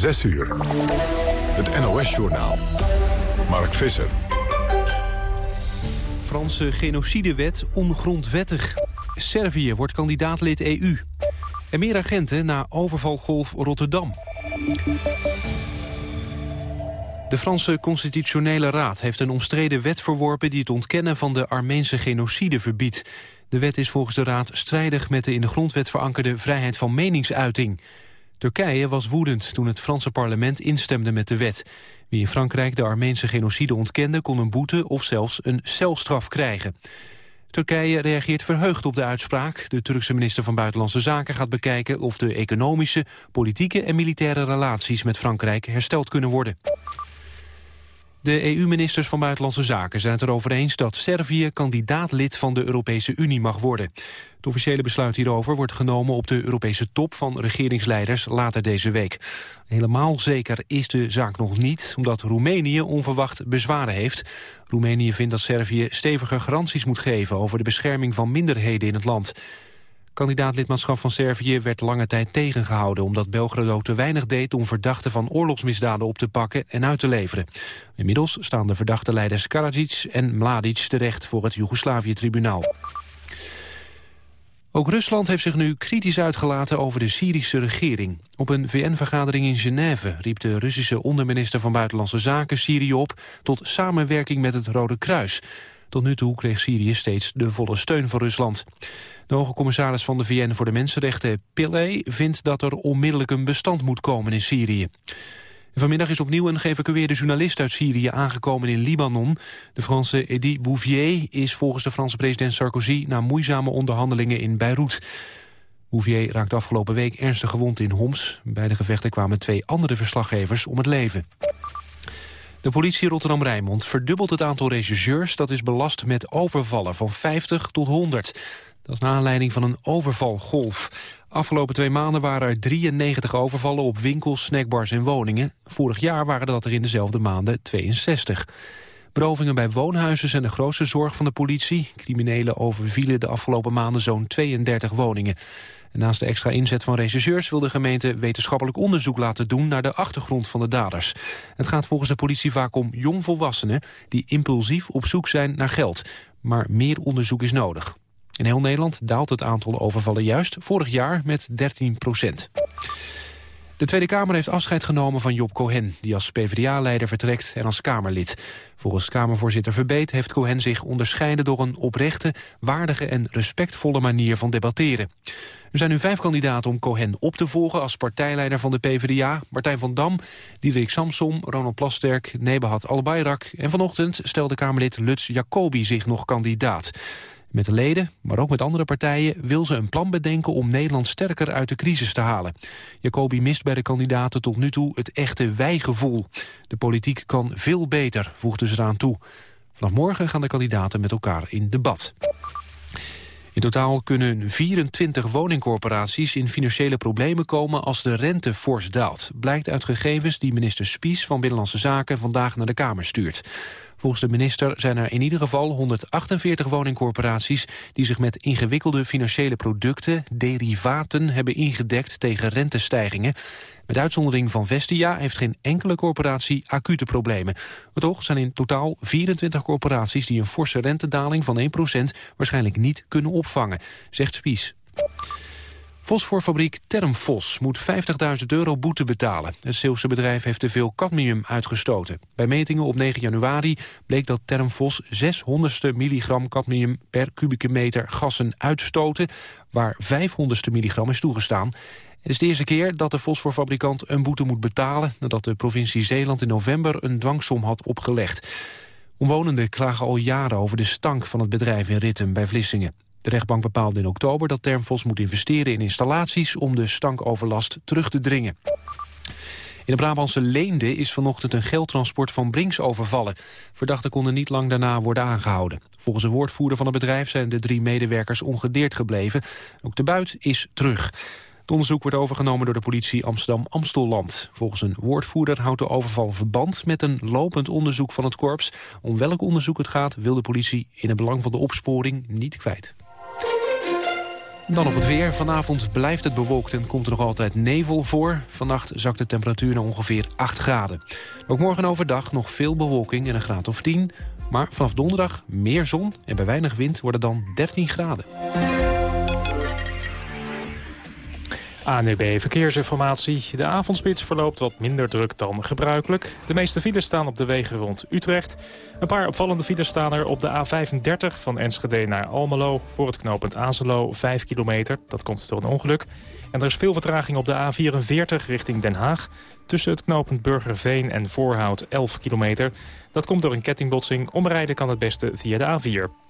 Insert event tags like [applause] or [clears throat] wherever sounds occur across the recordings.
6 uur. Het NOS-journaal. Mark Visser. Franse genocidewet ongrondwettig. Servië wordt kandidaatlid EU. En meer agenten na overvalgolf Rotterdam. De Franse Constitutionele Raad heeft een omstreden wet verworpen... die het ontkennen van de Armeense genocide verbiedt. De wet is volgens de Raad strijdig met de in de grondwet verankerde vrijheid van meningsuiting. Turkije was woedend toen het Franse parlement instemde met de wet. Wie in Frankrijk de Armeense genocide ontkende... kon een boete of zelfs een celstraf krijgen. Turkije reageert verheugd op de uitspraak. De Turkse minister van Buitenlandse Zaken gaat bekijken... of de economische, politieke en militaire relaties met Frankrijk hersteld kunnen worden. De EU-ministers van Buitenlandse Zaken zijn het erover eens dat Servië kandidaatlid van de Europese Unie mag worden. Het officiële besluit hierover wordt genomen op de Europese top van regeringsleiders later deze week. Helemaal zeker is de zaak nog niet, omdat Roemenië onverwacht bezwaren heeft. Roemenië vindt dat Servië steviger garanties moet geven over de bescherming van minderheden in het land. Kandidaatlidmaatschap van Servië werd lange tijd tegengehouden... omdat Belgrado te weinig deed om verdachten van oorlogsmisdaden op te pakken en uit te leveren. Inmiddels staan de verdachte leiders Karadzic en Mladic terecht voor het Joegoslavië-tribunaal. Ook Rusland heeft zich nu kritisch uitgelaten over de Syrische regering. Op een VN-vergadering in Genève riep de Russische onderminister van Buitenlandse Zaken Syrië op tot samenwerking met het Rode Kruis. Tot nu toe kreeg Syrië steeds de volle steun van Rusland. De hoge commissaris van de VN voor de Mensenrechten, Pillay, vindt dat er onmiddellijk een bestand moet komen in Syrië. Vanmiddag is opnieuw een geëvacueerde journalist uit Syrië aangekomen in Libanon. De Franse Edith Bouvier is volgens de Franse president Sarkozy... na moeizame onderhandelingen in Beirut. Bouvier raakte afgelopen week ernstig gewond in Homs. Bij de gevechten kwamen twee andere verslaggevers om het leven. De politie Rotterdam-Rijnmond verdubbelt het aantal rechercheurs... dat is belast met overvallen van 50 tot 100. Dat is naar aanleiding van een overvalgolf. Afgelopen twee maanden waren er 93 overvallen op winkels, snackbars en woningen. Vorig jaar waren dat er in dezelfde maanden 62. Berovingen bij woonhuizen zijn de grootste zorg van de politie. Criminelen overvielen de afgelopen maanden zo'n 32 woningen. Naast de extra inzet van rechercheurs wil de gemeente wetenschappelijk onderzoek laten doen naar de achtergrond van de daders. Het gaat volgens de politie vaak om jongvolwassenen die impulsief op zoek zijn naar geld. Maar meer onderzoek is nodig. In heel Nederland daalt het aantal overvallen juist vorig jaar met 13 procent. De Tweede Kamer heeft afscheid genomen van Job Cohen... die als PvdA-leider vertrekt en als Kamerlid. Volgens Kamervoorzitter Verbeet heeft Cohen zich onderscheiden... door een oprechte, waardige en respectvolle manier van debatteren. Er zijn nu vijf kandidaten om Cohen op te volgen... als partijleider van de PvdA. Martijn van Dam, Diederik Samsom, Ronald Plasterk, Nebahat Albayrak... en vanochtend stelde Kamerlid Lutz Jacobi zich nog kandidaat. Met de leden, maar ook met andere partijen, wil ze een plan bedenken om Nederland sterker uit de crisis te halen. Jacobi mist bij de kandidaten tot nu toe het echte wijgevoel. De politiek kan veel beter, voegde ze eraan toe. Vanaf morgen gaan de kandidaten met elkaar in debat. In totaal kunnen 24 woningcorporaties in financiële problemen komen als de rente fors daalt. Blijkt uit gegevens die minister Spies van Binnenlandse Zaken vandaag naar de Kamer stuurt. Volgens de minister zijn er in ieder geval 148 woningcorporaties... die zich met ingewikkelde financiële producten, derivaten... hebben ingedekt tegen rentestijgingen. Met uitzondering van Vestia heeft geen enkele corporatie acute problemen. Maar toch zijn in totaal 24 corporaties... die een forse rentedaling van 1% waarschijnlijk niet kunnen opvangen, zegt Spies. Fosforfabriek Termfos moet 50.000 euro boete betalen. Het Zeeuwse bedrijf heeft te veel cadmium uitgestoten. Bij metingen op 9 januari bleek dat Termfos 600ste milligram cadmium per kubieke meter gassen uitstoten, waar 500ste milligram is toegestaan. Het is de eerste keer dat de fosforfabrikant een boete moet betalen... nadat de provincie Zeeland in november een dwangsom had opgelegd. Omwonenden klagen al jaren over de stank van het bedrijf in Ritten bij Vlissingen. De rechtbank bepaalde in oktober dat Termfos moet investeren in installaties om de stankoverlast terug te dringen. In de Brabantse Leende is vanochtend een geldtransport van Brinks overvallen. Verdachten konden niet lang daarna worden aangehouden. Volgens een woordvoerder van het bedrijf zijn de drie medewerkers ongedeerd gebleven. Ook de buit is terug. Het onderzoek wordt overgenomen door de politie Amsterdam-Amstelland. Volgens een woordvoerder houdt de overval verband met een lopend onderzoek van het korps. Om welk onderzoek het gaat wil de politie in het belang van de opsporing niet kwijt. Dan op het weer. Vanavond blijft het bewolkt en komt er nog altijd nevel voor. Vannacht zakt de temperatuur naar ongeveer 8 graden. Ook morgen overdag nog veel bewolking en een graad of 10. Maar vanaf donderdag meer zon en bij weinig wind worden dan 13 graden. ANUB e Verkeersinformatie. De avondspits verloopt wat minder druk dan gebruikelijk. De meeste files staan op de wegen rond Utrecht. Een paar opvallende files staan er op de A35 van Enschede naar Almelo... voor het knooppunt Azelo, 5 kilometer. Dat komt door een ongeluk. En er is veel vertraging op de A44 richting Den Haag. Tussen het knooppunt Burgerveen en Voorhout 11 kilometer. Dat komt door een kettingbotsing. Omrijden kan het beste via de A4.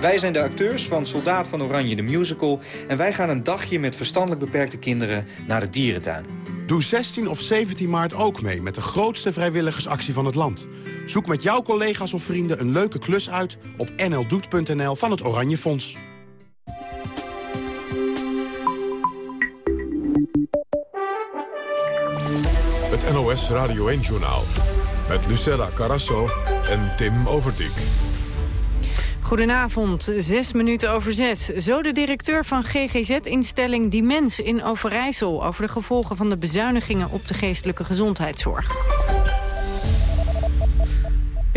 Wij zijn de acteurs van Soldaat van Oranje de Musical... en wij gaan een dagje met verstandelijk beperkte kinderen naar de dierentuin. Doe 16 of 17 maart ook mee met de grootste vrijwilligersactie van het land. Zoek met jouw collega's of vrienden een leuke klus uit op nldoet.nl van het Oranje Fonds. Het NOS Radio 1-journaal. Met Lucella Carasso en Tim Overdijk. Goedenavond, zes minuten over zes. Zo de directeur van GGZ-instelling Dimens in Overijssel... over de gevolgen van de bezuinigingen op de geestelijke gezondheidszorg.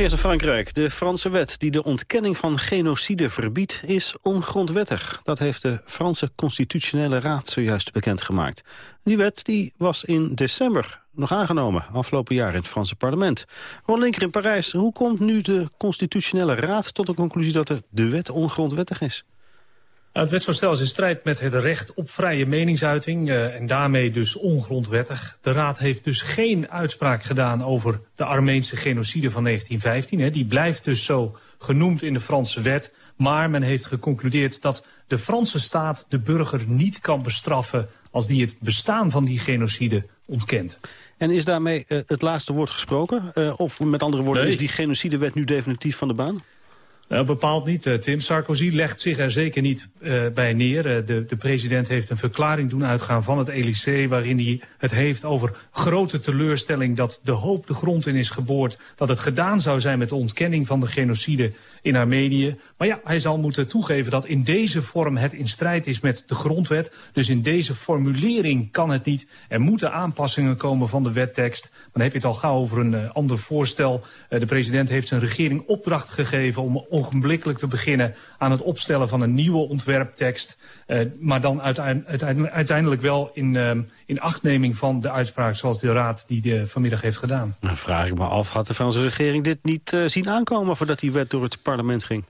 Eerst in Frankrijk. De Franse wet die de ontkenning van genocide verbiedt is ongrondwettig. Dat heeft de Franse Constitutionele Raad zojuist bekendgemaakt. Die wet die was in december nog aangenomen, afgelopen jaar in het Franse parlement. Ron Linker in Parijs, hoe komt nu de Constitutionele Raad tot de conclusie dat de wet ongrondwettig is? Nou, het wetsvoorstel is in strijd met het recht op vrije meningsuiting uh, en daarmee dus ongrondwettig. De Raad heeft dus geen uitspraak gedaan over de Armeense genocide van 1915. Hè. Die blijft dus zo genoemd in de Franse wet. Maar men heeft geconcludeerd dat de Franse staat de burger niet kan bestraffen als die het bestaan van die genocide ontkent. En is daarmee uh, het laatste woord gesproken? Uh, of met andere woorden, nee. is die genocidewet nu definitief van de baan? Nou, bepaald niet. Uh, Tim Sarkozy legt zich er zeker niet uh, bij neer. De, de, president heeft een verklaring doen uitgaan van het Elysée... waarin hij het heeft over grote teleurstelling... dat de hoop de grond in is geboord... dat het gedaan zou zijn met de ontkenning van de genocide in Armenië. Maar ja, hij zal moeten toegeven dat in deze vorm het in strijd is met de grondwet. Dus in deze formulering kan het niet. Er moeten aanpassingen komen van de wettekst. Maar dan heb je het al gauw over een ander voorstel. De president heeft zijn regering opdracht gegeven om ogenblikkelijk te beginnen aan het opstellen van een nieuwe ontwerptekst. Uh, maar dan uiteindelijk, wel in, uh, in achtneming van de uitspraak zoals de Raad die de vanmiddag heeft gedaan. Dan vraag ik me af, had de Franse regering dit niet uh, zien aankomen voordat die wet door het parlement ging?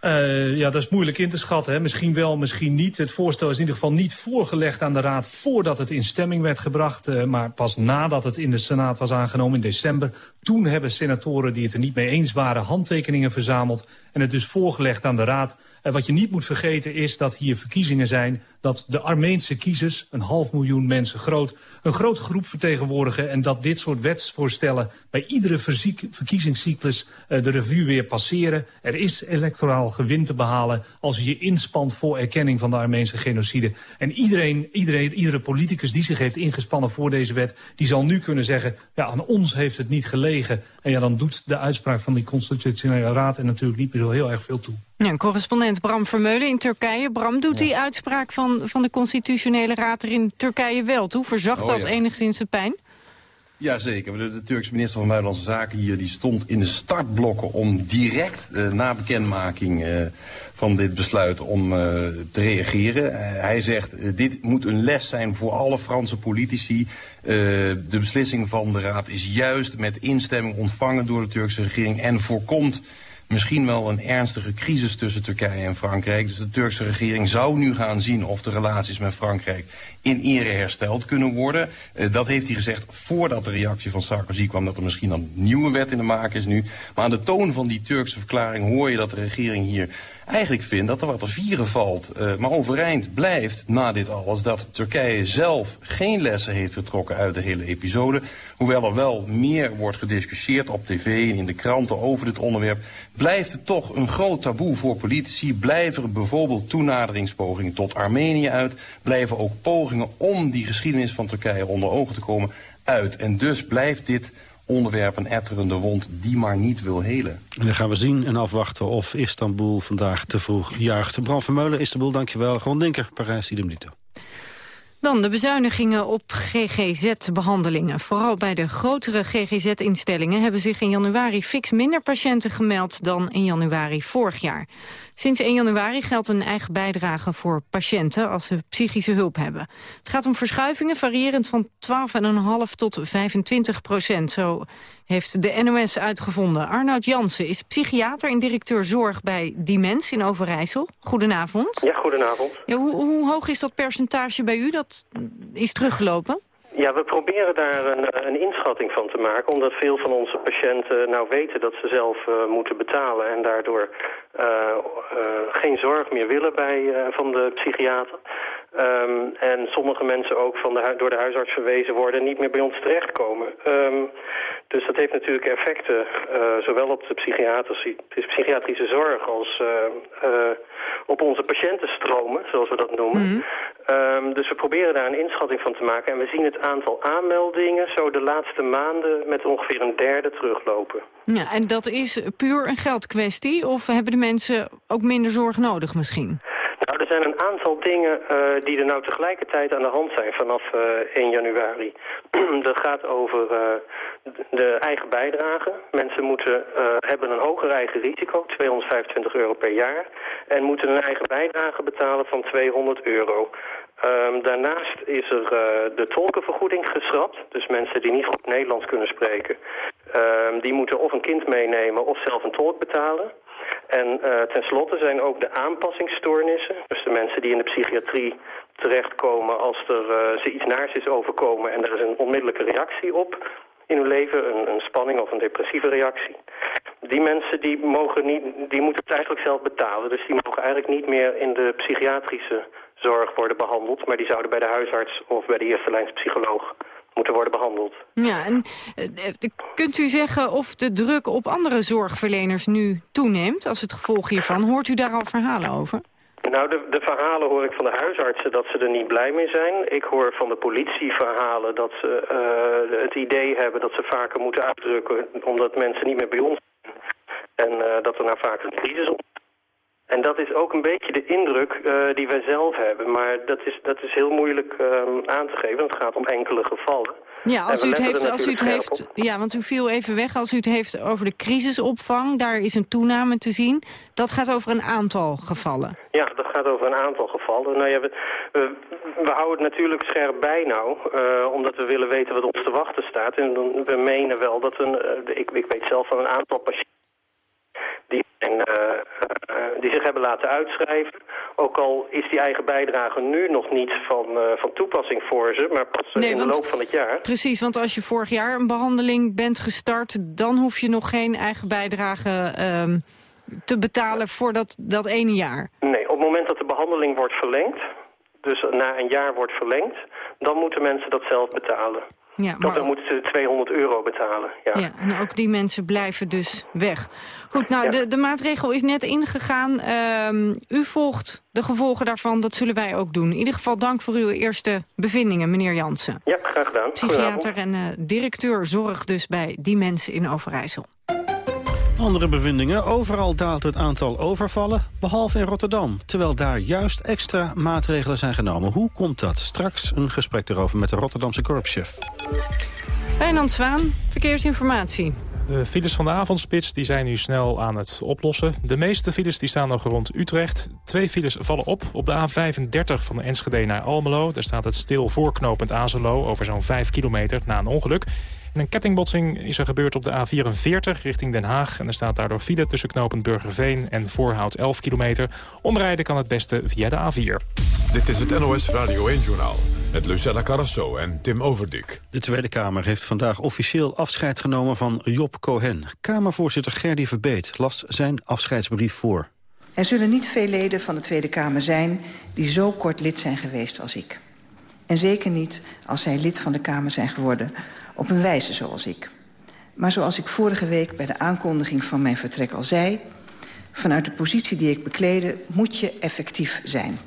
Uh, ja, dat is moeilijk in te schatten. Hè. Misschien wel, misschien niet. Het voorstel is in ieder geval niet voorgelegd aan de Raad... voordat het in stemming werd gebracht. Uh, maar pas nadat het in de Senaat was aangenomen in december. Toen hebben senatoren die het er niet mee eens waren... handtekeningen verzameld en het dus voorgelegd aan de Raad. En wat je niet moet vergeten is dat hier verkiezingen zijn... dat de Armeense kiezers, een half miljoen mensen groot... een grote groep vertegenwoordigen... en dat dit soort wetsvoorstellen bij iedere verkiezingscyclus... Uh, de revue weer passeren. Er is electoraal gewin te behalen als je je inspant voor erkenning van de Armeense genocide. En iedereen, iedereen, iedere politicus die zich heeft ingespannen voor deze wet... die zal nu kunnen zeggen, ja, aan ons heeft het niet gelegen. En ja, dan doet de uitspraak van die constitutionele raad... er natuurlijk niet meer heel erg veel toe. Ja, correspondent Bram Vermeulen in Turkije. Bram, doet ja. die uitspraak van, van de constitutionele raad er in Turkije wel toe? Verzacht oh, dat ja. enigszins de pijn? Jazeker. De, de Turkse minister van Buitenlandse Zaken hier die stond in de startblokken om direct uh, na bekendmaking uh, van dit besluit om uh, te reageren. Hij zegt dit moet een les zijn voor alle Franse politici. de beslissing van de Raad is juist met instemming ontvangen door de Turkse regering en voorkomt misschien wel een ernstige crisis tussen Turkije en Frankrijk. Dus de Turkse regering zou nu gaan zien of de relaties met Frankrijk in ere hersteld kunnen worden. Uh, dat heeft hij gezegd voordat de reactie van Sarkozy kwam... dat er misschien een nieuwe wet in de maak is nu. Maar aan de toon van die Turkse verklaring hoor je dat de regering hier eigenlijk vindt dat er wat te vieren valt. Uh, maar overeind blijft na dit alles dat Turkije zelf geen lessen heeft getrokken uit de hele episode. Hoewel er wel meer wordt gediscussieerd op tv en in de kranten over dit onderwerp... blijft het toch een groot taboe voor politici. Blijven er bijvoorbeeld toenaderingspogingen tot Armenië uit. Blijven ook pogingen om die geschiedenis van Turkije onder ogen te komen uit. En dus blijft dit onderwerp een etterende wond die maar niet wil helen. En dan gaan we zien en afwachten of Istanbul vandaag te vroeg juicht. Bram Vermeulen, Istanbul, dankjewel. Gewoon Denker, Parijs, idem dito. Dan de bezuinigingen op GGZ-behandelingen. Vooral bij de grotere GGZ-instellingen hebben zich in januari fix minder patiënten gemeld dan in januari vorig jaar. Sinds 1 januari geldt een eigen bijdrage voor patiënten als ze psychische hulp hebben. Het gaat om verschuivingen variërend van 12,5 tot 25 procent. Zo heeft de NOS uitgevonden. Arnoud Jansen is psychiater en directeur zorg bij Dimens in Overijssel. Goedenavond. Ja, goedenavond. Ja, hoe, hoe hoog is dat percentage bij u dat is teruggelopen? Ja, we proberen daar een, een, inschatting van te maken, omdat veel van onze patiënten nou weten dat ze zelf uh, moeten betalen en daardoor uh, geen zorg meer willen bij, van de psychiater. Um, en sommige mensen ook van de, door de huisarts verwezen worden en niet meer bij ons terechtkomen. Um, dus dat heeft natuurlijk effecten, zowel op de psychiatrische, psychiatrische zorg als op onze patiëntenstromen, zoals we dat noemen. Mm. Um, dus we proberen daar een inschatting van te maken. En we zien het aantal aanmeldingen zo de laatste maanden met ongeveer een derde teruglopen. Ja, en dat is puur een geldkwestie? Of hebben de mensen ook minder zorg nodig misschien? Een aantal dingen uh, die er nou tegelijkertijd aan de hand zijn vanaf uh, eh, 1 januari. [clears throat] dat gaat over uh, de eigen bijdrage. Mensen moeten, hebben een hoger eigen risico, 225 euro per jaar. En moeten een eigen bijdrage betalen van 200 euro. Um, daarnaast is er de tolkenvergoeding geschrapt. Dus mensen die niet goed Nederlands kunnen spreken... Um, die moeten of een kind meenemen of zelf een tolk betalen. En uh, tenslotte zijn ook de aanpassingsstoornissen, dus de mensen die in de psychiatrie terechtkomen als er uh, ze iets naars is overkomen en er is een onmiddellijke reactie op in hun leven, een, een spanning of een depressieve reactie. Die mensen die mogen niet, die moeten het eigenlijk zelf betalen, dus die mogen eigenlijk niet meer in de psychiatrische zorg worden behandeld, maar die zouden bij de huisarts of bij de eerste lijns psycholoog moeten worden behandeld. Ja, en uh, kunt u zeggen of de druk op andere zorgverleners nu toeneemt als het gevolg hiervan? Hoort u daar al verhalen over? Nou, de, de, verhalen hoor ik van de huisartsen dat ze er niet blij mee zijn. Ik hoor van de politie verhalen dat ze uh, het idee hebben dat ze vaker moeten uitdrukken... omdat mensen niet meer bij ons zijn. En uh, dat er nou vaak een crisis ontstaat. En dat is ook een beetje de indruk uh, die wij zelf hebben. Maar dat is, dat is heel moeilijk uh, aan te geven. Het gaat om enkele gevallen. Ja, als u het heeft, als u het heeft ja, want u viel even weg. Als u het heeft over de crisisopvang, daar is een toename te zien. Dat gaat over een aantal gevallen. Ja, dat gaat over een aantal gevallen. Nou ja, we, we, we houden het natuurlijk scherp bij nou. Uh, omdat we willen weten wat ons te wachten staat. En we menen wel dat een, ik, ik weet zelf van een aantal patiënten die, en, uh, uh, die zich hebben laten uitschrijven. Ook al is die eigen bijdrage nu nog niet van, uh, van toepassing voor ze, maar pas nee, in de loop van het jaar. Precies, want als je vorig jaar een behandeling bent gestart... dan hoef je nog geen eigen bijdrage ehm, te betalen voor dat, dat ene jaar. Nee, op het moment dat de behandeling wordt verlengd... dus na een jaar wordt verlengd... dan moeten mensen dat zelf betalen. Ja, maar... Dan moeten ze 200 euro betalen. Ja. ja, en ook die mensen blijven dus weg. Goed, nou, de, de maatregel is net ingegaan. Uh, u volgt de gevolgen daarvan, dat zullen wij ook doen. In ieder geval dank voor uw eerste bevindingen, meneer Jansen. Ja, graag gedaan. Psychiater en uh, directeur zorg dus bij die mensen in Overijssel. Andere bevindingen. Overal daalt het aantal overvallen, behalve in Rotterdam. Terwijl daar juist extra maatregelen zijn genomen. Hoe komt dat? Straks een gesprek erover met de Rotterdamse korpschef. Wijnand Zwaan, verkeersinformatie. De files van de avondspits die zijn nu snel aan het oplossen. De meeste files die staan nog rond Utrecht. Twee files vallen op. Op de A35 van de Enschede naar Almelo. Daar staat het stil voorknopend Azelo over zo'n 5 kilometer na een ongeluk. En een kettingbotsing is er gebeurd op de A44 richting Den Haag. En er staat daardoor file tussen knopend Burgerveen en Voorhout 11 kilometer. Omrijden kan het beste via de A4. Dit is het NOS Radio 1-journaal met Lucella Carrasso en Tim Overdik. De Tweede Kamer heeft vandaag officieel afscheid genomen van Job Cohen. Kamervoorzitter Gerdy Verbeet las zijn afscheidsbrief voor. Er zullen niet veel leden van de Tweede Kamer zijn... die zo kort lid zijn geweest als ik. En zeker niet als zij lid van de Kamer zijn geworden... op een wijze zoals ik. Maar zoals ik vorige week bij de aankondiging van mijn vertrek al zei... vanuit de positie die ik beklede moet je effectief zijn...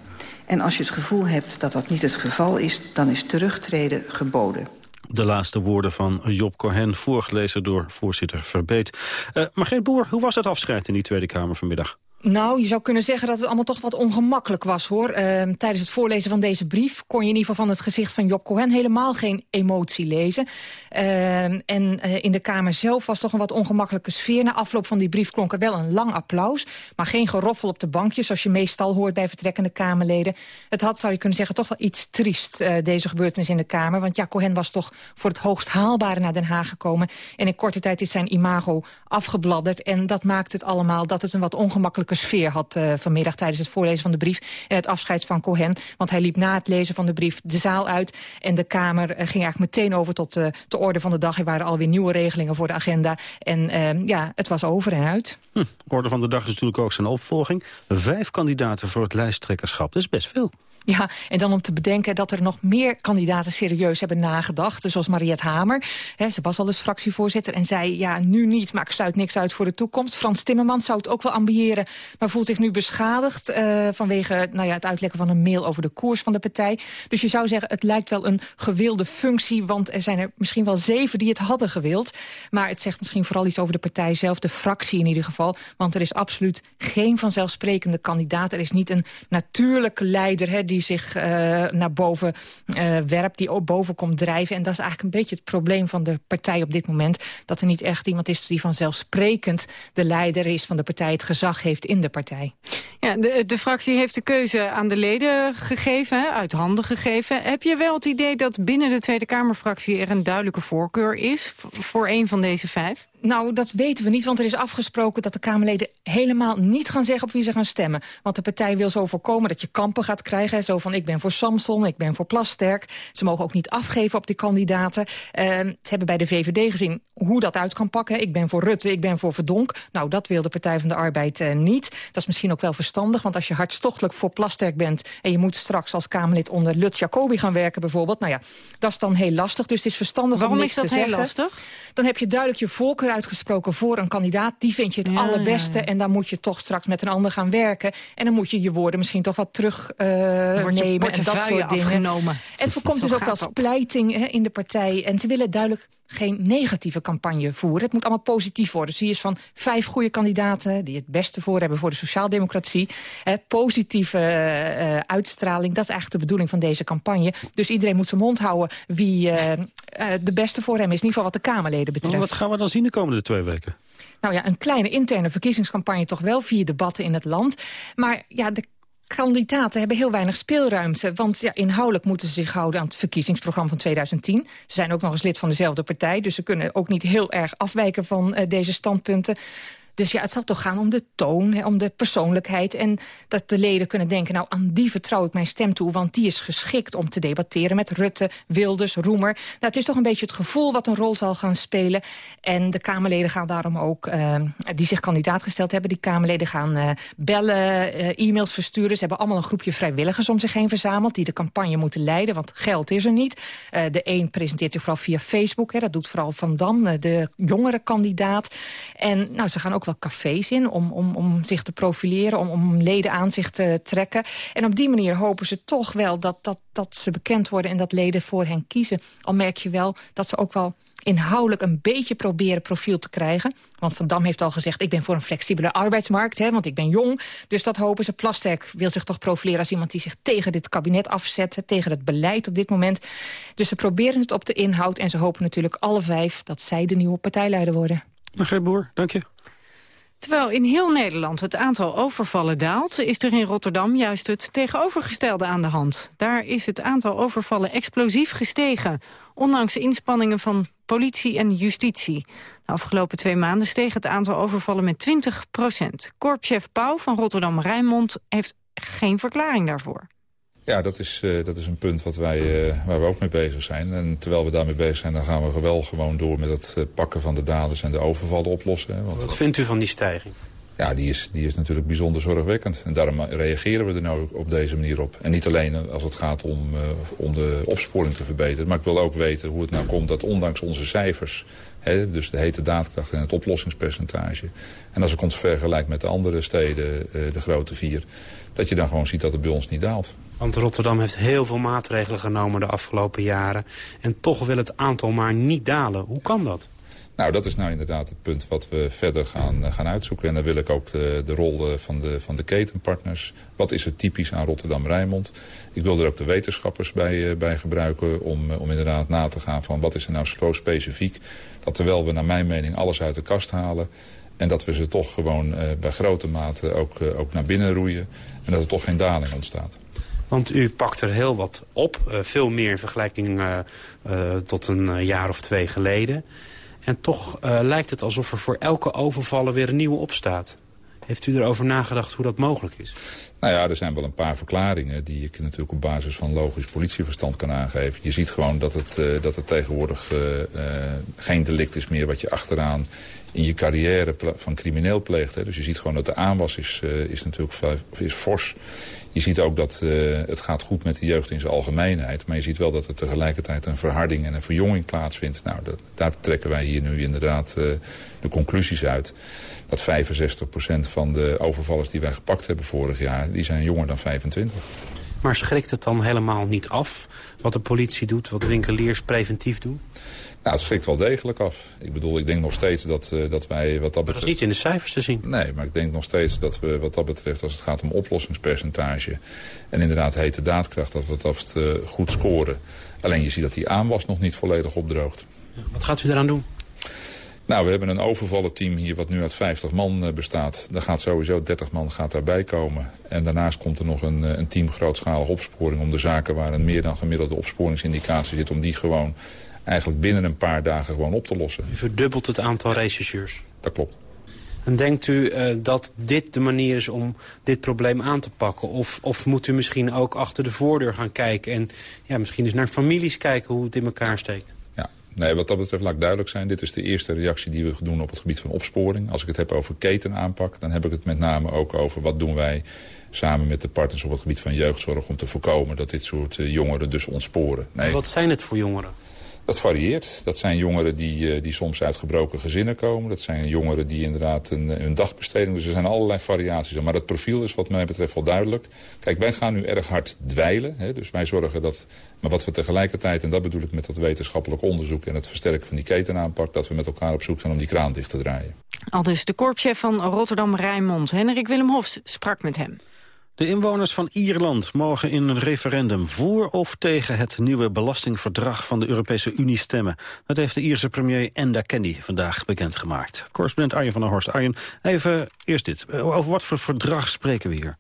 En als je het gevoel hebt dat dat niet het geval is... dan is terugtreden geboden. De laatste woorden van Job Cohen, voorgelezen door voorzitter Verbeet. Uh, Margreet Boer, hoe was het afscheid in die Tweede Kamer vanmiddag? Nou, je zou kunnen zeggen dat het allemaal toch wat ongemakkelijk was, hoor. Uh, tijdens het voorlezen van deze brief kon je in ieder geval van het gezicht van Job Cohen helemaal geen emotie lezen. Uh, en uh, in de Kamer zelf was toch een wat ongemakkelijke sfeer. Na afloop van die brief klonk er wel een lang applaus, maar geen geroffel op de bankjes, zoals je meestal hoort bij vertrekkende Kamerleden. Het had, zou je kunnen zeggen, toch wel iets triest, deze gebeurtenis in de Kamer. Want ja, Cohen was toch voor het hoogst haalbare naar Den Haag gekomen. En in korte tijd is zijn imago afgebladderd. En dat maakt het allemaal dat het een wat ongemakkelijk sfeer had uh, vanmiddag tijdens het voorlezen van de brief... en het afscheid van Cohen. Want hij liep na het lezen van de brief de zaal uit... en de Kamer uh, ging eigenlijk meteen over tot uh, de orde van de dag. Er waren alweer nieuwe regelingen voor de agenda. En ja, het was over en uit. Hm, orde van de dag is natuurlijk ook zijn opvolging. Vijf kandidaten voor het lijsttrekkerschap. Dat is best veel. Ja, en dan om te bedenken dat er nog meer kandidaten serieus hebben nagedacht. Zoals Mariette Hamer. Ze was al eens fractievoorzitter en zei... ja, nu niet, maar ik sluit niks uit voor de toekomst. Frans Timmermans zou het ook wel ambiëren... maar voelt zich nu beschadigd uh, vanwege nou ja, het uitlekken van een mail... over de koers van de partij. Dus je zou zeggen, het lijkt wel een gewilde functie... want er zijn er misschien wel zeven die het hadden gewild. Maar het zegt misschien vooral iets over de partij zelf, de fractie in ieder geval. Want er is absoluut geen vanzelfsprekende kandidaat. Er is niet een natuurlijke leider... die zich uh, naar boven uh, werpt, die ook boven komt drijven. En dat is eigenlijk een beetje het probleem van de partij op dit moment. Dat er niet echt iemand is die vanzelfsprekend de leider is van de partij, het gezag heeft in de partij. Ja, de, de fractie heeft de keuze aan de leden gegeven, uit handen gegeven. Heb je wel het idee dat binnen de Tweede Kamerfractie er een duidelijke voorkeur is voor een van deze vijf? Nou, dat weten we niet, want er is afgesproken dat de Kamerleden helemaal niet gaan zeggen op wie ze gaan stemmen. Want de partij wil zo voorkomen dat je kampen gaat krijgen. Zo van, ik ben voor Samson, ik ben voor Plasterk. Ze mogen ook niet afgeven op die kandidaten. Uh, ze hebben bij de VVD gezien hoe dat uit kan pakken. Ik ben voor Rutte, ik ben voor Verdonk. Nou, dat wil de Partij van de Arbeid uh, niet. Dat is misschien ook wel verstandig, want als je hartstochtelijk voor Plasterk bent... en je moet straks als Kamerlid onder Lutz Jacobi gaan werken bijvoorbeeld... nou ja, dat is dan heel lastig, dus het is verstandig Waarom om niks is dat te heel zeggen. lastig? Dan heb je duidelijk je voorkeur uitgesproken voor een kandidaat. Die vind je het Ja, allerbeste. ja, ja. En dan moet je toch straks met een ander gaan werken. En dan moet je je woorden misschien toch wat terugnemen je nemen en dat soort dingen. afgenomen. En het voorkomt Zo dus ook wel splijting hè, in de partij. En ze willen duidelijk geen negatieve campagne voeren. Het moet allemaal positief worden. Zie je eens van vijf goede kandidaten... die het beste voor hebben voor de sociaaldemocratie. Hè, positieve eh, eh, uitstraling, dat is eigenlijk de bedoeling van deze campagne. Dus iedereen moet zijn mond houden wie eh, eh, de beste voor hem is. In ieder geval wat de Kamerleden betreft. Maar wat gaan we dan zien de komende twee weken? Nou ja, een kleine interne verkiezingscampagne toch wel... vier debatten in het land. Maar ja, de kandidaten hebben heel weinig speelruimte. Want ja, inhoudelijk moeten ze zich houden aan het verkiezingsprogramma van 2010. Ze zijn ook nog eens lid van dezelfde partij... dus ze kunnen ook niet heel erg afwijken van uh, deze standpunten. Dus ja, het zal toch gaan om de toon, hè, om de persoonlijkheid... en dat de leden kunnen denken, nou, aan die vertrouw ik mijn stem toe... want die is geschikt om te debatteren met Rutte, Wilders, Roemer. Nou, het is toch een beetje het gevoel wat een rol zal gaan spelen. En de Kamerleden gaan daarom ook, uh, die zich kandidaat gesteld hebben... die Kamerleden gaan uh, bellen, uh, e-mails versturen. Ze hebben allemaal een groepje vrijwilligers om zich heen verzameld... die de campagne moeten leiden, want geld is er niet. De een presenteert zich vooral via Facebook, hè, dat doet vooral Van Dam, de jongere kandidaat. En nou, ze gaan ook wel cafés in om, om, om zich te profileren, om, om leden aan zich te trekken. En op die manier hopen ze toch wel dat, dat, dat ze bekend worden en dat leden voor hen kiezen. Al merk je wel dat ze ook wel inhoudelijk een beetje proberen profiel te krijgen. Want Van Dam heeft al gezegd, ik ben voor een flexibele arbeidsmarkt, hè, want ik ben jong. Dus dat hopen ze. Plasterk wil zich toch profileren als iemand die zich tegen dit kabinet afzet, tegen het beleid op dit moment. Dus ze proberen het op de inhoud en ze hopen natuurlijk alle vijf dat zij de nieuwe partijleider worden. Margreet Boer, dank je. Terwijl in heel Nederland het aantal overvallen daalt... is er in Rotterdam juist het tegenovergestelde aan de hand. Daar is het aantal overvallen explosief gestegen... ondanks inspanningen van politie en justitie. De afgelopen twee maanden steeg het aantal overvallen met 20 procent. Korpschef Pauw van Rotterdam-Rijnmond heeft geen verklaring daarvoor. Ja, dat is, uh, dat is een punt wat wij, uh, waar we ook mee bezig zijn. En terwijl we daarmee bezig zijn, dan gaan we wel gewoon door met het uh, pakken van de daders en de overvallen oplossen. Hè, want wat vindt u van die stijging? Ja, die is, die is natuurlijk bijzonder zorgwekkend. En daarom reageren we er nou op deze manier op. En niet alleen als het gaat om, om de opsporing te verbeteren. Maar ik wil ook weten hoe het nou komt dat ondanks onze cijfers... Hè, dus de hete daadkracht en het oplossingspercentage... en als ik ons vergelijk met de andere steden, de grote vier... dat je dan gewoon ziet dat het bij ons niet daalt. Want Rotterdam heeft heel veel maatregelen genomen de afgelopen jaren. En toch wil het aantal maar niet dalen. Hoe kan dat? Nou, dat is nou inderdaad het punt wat we verder gaan, gaan uitzoeken. En dan wil ik ook de, de rol van de, van de ketenpartners. Wat is er typisch aan Rotterdam-Rijnmond? Ik wil er ook de wetenschappers bij, bij gebruiken om, om inderdaad na te gaan van wat is er nou zo specifiek. Dat terwijl we naar mijn mening alles uit de kast halen... En dat we ze toch gewoon bij grote mate ook, ook naar binnen roeien. En dat er toch geen daling ontstaat. Want u pakt er heel wat op. Uh, veel meer in vergelijking uh, uh, tot een jaar of twee geleden. En toch lijkt het alsof er voor elke overvallen weer een nieuwe opstaat. Heeft u erover nagedacht hoe dat mogelijk is? Nou ja, er zijn wel een paar verklaringen die ik natuurlijk op basis van logisch politieverstand kan aangeven. Je ziet gewoon dat het, dat het tegenwoordig geen delict is meer wat je achteraan in je carrière van crimineel pleegt. Hè. Dus je ziet gewoon dat de aanwas is, is natuurlijk is fors. Je ziet ook dat uh, het gaat goed met de jeugd in zijn algemeenheid. Maar je ziet wel dat er tegelijkertijd een verharding en een verjonging plaatsvindt. Nou, dat, daar trekken wij hier nu inderdaad uh, de conclusies uit. Dat 65% van de overvallers die wij gepakt hebben vorig jaar... die zijn jonger dan 25. Maar schrikt het dan helemaal niet af wat de politie doet... wat winkeliers preventief doen? Nou, het schrikt wel degelijk af. Ik bedoel, ik denk nog steeds dat, uh, dat wij wat dat betreft... Dat is niet in de cijfers te zien. Nee, maar ik denk nog steeds dat we wat dat betreft... als het gaat om oplossingspercentage... en inderdaad hete daadkracht, dat we dat uh, goed scoren. Alleen je ziet dat die aanwas nog niet volledig opdroogt. Ja, wat gaat u eraan doen? Nou, we hebben een overvallenteam hier wat nu uit 50 man uh, bestaat. Daar gaat sowieso 30 man gaat daarbij komen. En daarnaast komt er nog een, een team grootschalige opsporing... om de zaken waar een meer dan gemiddelde opsporingsindicatie zit... om die gewoon eigenlijk binnen een paar dagen gewoon op te lossen. U verdubbelt het aantal rechercheurs? Dat klopt. En denkt u uh, dat dit de manier is om dit probleem aan te pakken? Of, of moet u misschien ook achter de voordeur gaan kijken... en ja, misschien eens naar families kijken hoe het in elkaar steekt? Ja, nee, wat dat betreft laat ik duidelijk zijn. Dit is de eerste reactie die we doen op het gebied van opsporing. Als ik het heb over ketenaanpak, dan heb ik het met name ook over... wat doen wij samen met de partners op het gebied van jeugdzorg... om te voorkomen dat dit soort uh, jongeren dus ontsporen. Nee. Wat zijn het voor jongeren? Dat varieert. Dat zijn jongeren die, die soms uit gebroken gezinnen komen. Dat zijn jongeren die inderdaad een, hun dagbesteding... Dus er zijn allerlei variaties. Maar het profiel is wat mij betreft wel duidelijk. Kijk, wij gaan nu erg hard dweilen. Hè, dus wij zorgen dat... Maar wat we tegelijkertijd, en dat bedoel ik met dat wetenschappelijk onderzoek... en het versterken van die ketenaanpak... dat we met elkaar op zoek zijn om die kraan dicht te draaien. Al dus de korpschef van Rotterdam-Rijnmond, Henrik Willem Hofs, sprak met hem. De inwoners van Ierland mogen in een referendum voor of tegen het nieuwe belastingverdrag van de Europese Unie stemmen. Dat heeft de Ierse premier Enda Kenny vandaag bekendgemaakt. Correspondent Arjen van der Horst. Arjen, even eerst dit. Over wat voor verdrag spreken we hier?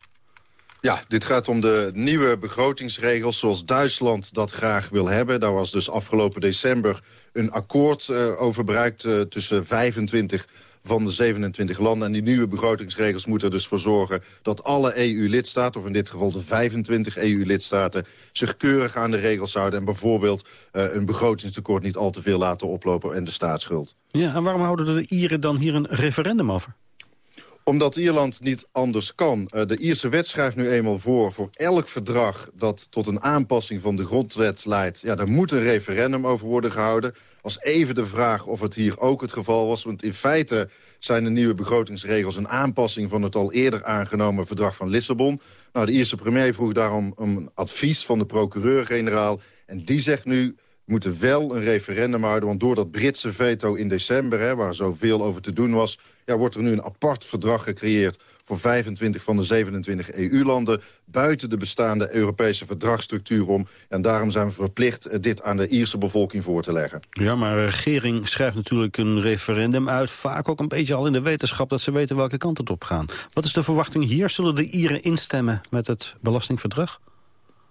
Ja, dit gaat om de nieuwe begrotingsregels zoals Duitsland dat graag wil hebben. Daar was dus afgelopen december een akkoord uh, over bereikt uh, tussen 25 van de 27 landen. En die nieuwe begrotingsregels moeten er dus voor zorgen... dat alle EU-lidstaten, of in dit geval de 25 EU-lidstaten... zich keurig aan de regels houden... en bijvoorbeeld uh, een begrotingstekort niet al te veel laten oplopen... en de staatsschuld. Ja, en waarom houden de Ieren dan hier een referendum over? Omdat Ierland niet anders kan. Uh, de Ierse wet schrijft nu eenmaal voor... voor elk verdrag dat tot een aanpassing van de grondwet leidt... ja, daar moet een referendum over worden gehouden. Was even de vraag of het hier ook het geval was. Want in feite zijn de nieuwe begrotingsregels... een aanpassing van het al eerder aangenomen verdrag van Lissabon. Nou, de Ierse premier vroeg daarom een advies van de procureur-generaal. En die zegt nu We moeten wel een referendum houden, want door dat Britse veto in december... Hè, waar zoveel over te doen was, ja, wordt er nu een apart verdrag gecreëerd voor 25 van de 27 EU-landen... buiten de bestaande Europese verdragsstructuur om. En daarom zijn we verplicht eh, dit aan de Ierse bevolking voor te leggen. Ja, maar de regering schrijft natuurlijk een referendum uit. Vaak ook een beetje al in de wetenschap dat ze weten welke kant het op gaan. Wat is de verwachting hier? Zullen de Ieren instemmen met het belastingverdrag?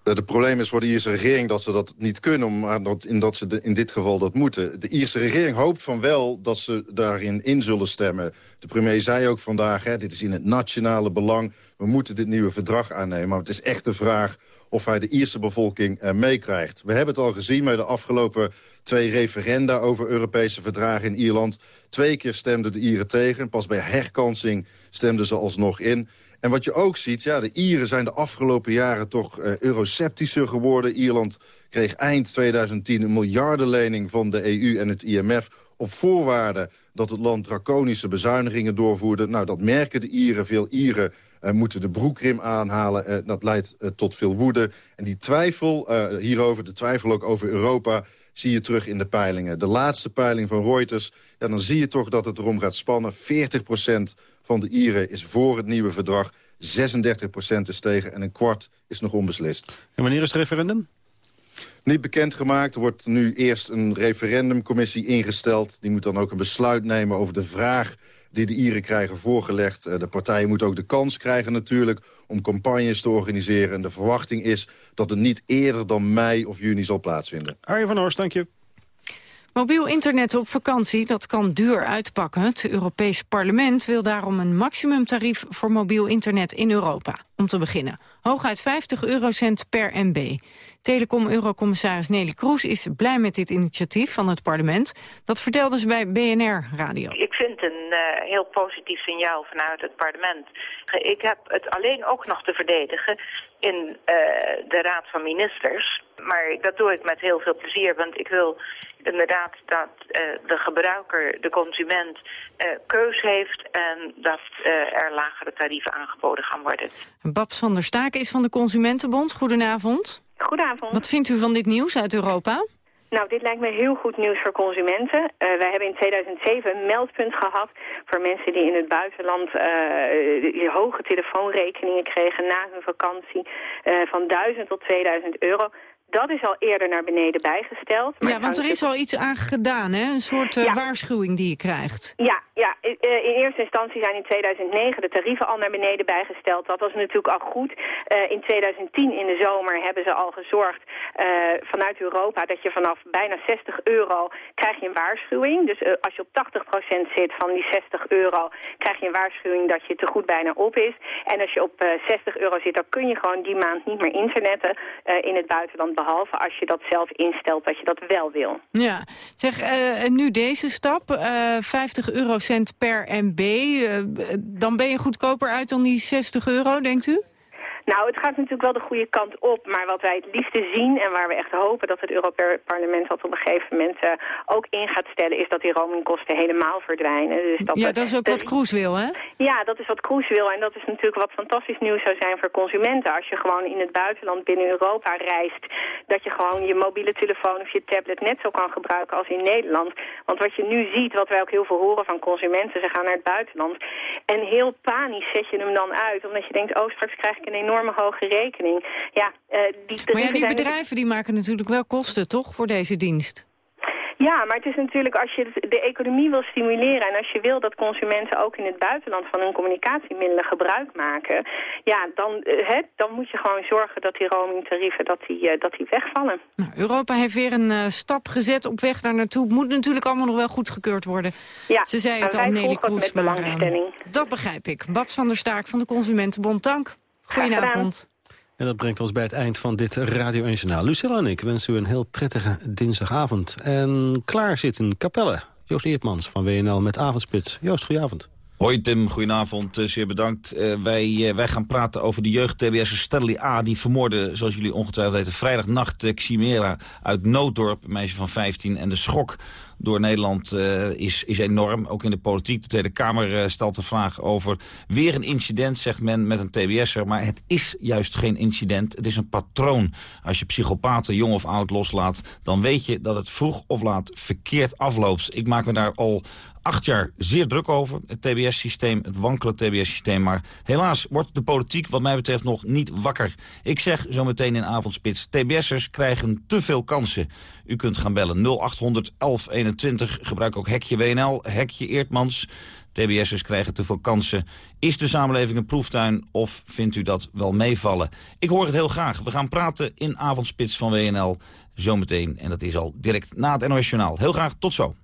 Het probleem is voor de Ierse regering dat ze dat niet kunnen... maar in dat ze in dit geval dat moeten. De Ierse regering hoopt van wel dat ze daarin in zullen stemmen. De premier zei ook vandaag, hè, dit is in het nationale belang... we moeten dit nieuwe verdrag aannemen. Maar het is echt de vraag of hij de Ierse bevolking eh, meekrijgt. We hebben het al gezien bij de afgelopen twee referenda... over Europese verdragen in Ierland. Twee keer stemden de Ieren tegen. Pas bij herkansing stemden ze alsnog in... En wat je ook ziet, ja, de Ieren zijn de afgelopen jaren toch uh, euroceptischer geworden. Ierland kreeg eind 2010 een miljardenlening van de EU en het IMF... op voorwaarde dat het land draconische bezuinigingen doorvoerde. Nou, dat merken de Ieren. Veel Ieren uh, moeten de broekrim aanhalen. Uh, dat leidt tot veel woede. En die twijfel hierover, de twijfel ook over Europa zie je terug in de peilingen. De laatste peiling van Reuters, ja, dan zie je toch dat het erom gaat spannen. 40 van de Ieren is voor het nieuwe verdrag. 36% is tegen en een kwart is nog onbeslist. En wanneer is het referendum? Niet bekendgemaakt. Er wordt nu eerst een referendumcommissie ingesteld. Die moet dan ook een besluit nemen over de vraag die de Ieren krijgen voorgelegd. Eh, de partijen moeten ook de kans krijgen natuurlijk om campagnes te organiseren. En de verwachting is dat het niet eerder dan mei of juni zal plaatsvinden. Arjen van Horst, dank je. Mobiel internet op vakantie, dat kan duur uitpakken. Het Europees Parlement wil daarom een maximumtarief voor mobiel internet in Europa. Om te beginnen. Hooguit 50 eurocent per MB. Telecom-eurocommissaris Nelly Kroes is blij met dit initiatief van het parlement. Dat vertelde ze bij BNR Radio. Ik vind een uh, heel positief signaal vanuit het parlement. Ik heb het alleen ook nog te verdedigen in uh, de Raad van Ministers. Maar dat doe ik met heel veel plezier, want ik wil inderdaad dat uh, de gebruiker, de consument, uh, keus heeft en dat uh, er lagere tarieven aangeboden gaan worden. Babs van der Staak is van de Consumentenbond. Goedenavond. Goedenavond. Wat vindt u van dit nieuws uit Europa? Nou, dit lijkt me heel goed nieuws voor consumenten. Uh, wij hebben in 2007 een meldpunt gehad voor mensen die in het buitenland uh, hoge telefoonrekeningen kregen na hun vakantie uh, van 1000 tot 2000 euro. Dat is al eerder naar beneden bijgesteld. Maar ja, want er is al iets aan gedaan, hè? Een soort uh, ja. waarschuwing die je krijgt. Ja, ja. in eerste instantie zijn in 2009 de tarieven al naar beneden bijgesteld. Dat was natuurlijk al goed. Uh, in 2010 in de zomer hebben ze al gezorgd uh, vanuit Europa... dat je vanaf bijna 60 euro krijg je een waarschuwing. Dus als je op 80% zit van die 60 euro... krijg je een waarschuwing dat je te goed bijna op is. En als je op 60 euro zit, dan kun je gewoon die maand niet meer internetten in het buitenland behalve als je dat zelf instelt dat je dat wel wil. Ja, zeg, uh, nu deze stap, uh, 50 eurocent per MB, uh, dan ben je goedkoper uit dan die 60 euro, denkt u? Nou, het gaat natuurlijk wel de goede kant op. Maar wat wij het liefste zien en waar we echt hopen dat het Europees Parlement dat op een gegeven moment uh, ook in gaat stellen... is dat die roamingkosten helemaal verdwijnen. Dus dat ja, dat is ook wat Kroes wil, hè? Ja, dat is wat Kroes wil. En dat is natuurlijk wat fantastisch nieuws zou zijn voor consumenten. Als je gewoon in het buitenland binnen Europa reist... dat je gewoon je mobiele telefoon of je tablet net zo kan gebruiken als in Nederland. Want wat je nu ziet, wat wij ook heel veel horen van consumenten... ze gaan naar het buitenland en heel panisch zet je hem dan uit. Omdat je denkt, oh, straks krijg ik een enorme hoge rekening. Ja, uh, die maar ja, die bedrijven die maken natuurlijk wel kosten, toch, voor deze dienst? Ja, maar het is natuurlijk als je de economie wil stimuleren... en als je wil dat consumenten ook in het buitenland van hun communicatiemiddelen gebruik maken... ja, dan, he, dan moet je gewoon zorgen dat die roamingtarieven dat die, dat die wegvallen. Nou, Europa heeft weer een uh, stap gezet op weg daar naartoe. Het moet natuurlijk allemaal nog wel goedgekeurd worden. Ja, Ze zei het al, Nelly Kroes. dat begrijp ik. Bad van der Staak van de Consumentenbond, dank. Goedenavond. En dat brengt ons bij het eind van dit Radio 1 Journaal. Lucilla en ik wensen u een heel prettige dinsdagavond. En klaar zit in Capelle. Joost Eertmans van WNL met Avondspits. Joost, goedenavond. Hoi Tim, goedenavond. Uh, zeer bedankt. Uh, wij, uh, wij gaan praten over de jeugd-TBS'er Stanley A. Die vermoorde, zoals jullie ongetwijfeld weten, vrijdagnacht Ximera uit Nooddorp. Een meisje van 15. En de schok door Nederland is, is enorm. Ook in de politiek. De Tweede Kamer stelt de vraag over weer een incident, zegt men, met een TBS'er. Maar het is juist geen incident. Het is een patroon. Als je psychopaten, jong of oud, loslaat... dan weet je dat het vroeg of laat verkeerd afloopt. Ik maak me daar al acht jaar zeer druk over. Het TBS-systeem, het wankele TBS-systeem. Maar helaas wordt de politiek wat mij betreft nog niet wakker. Ik zeg zometeen in avondspits, TBS'ers krijgen te veel kansen. U kunt gaan bellen 0800 1121. Gebruik ook hekje WNL, hekje Eertmans. TBS'ers krijgen te veel kansen. Is de samenleving een proeftuin of vindt u dat wel meevallen? Ik hoor het heel graag. We gaan praten in avondspits van WNL zometeen. En dat is al direct na het NOS Journaal. Heel graag, tot zo.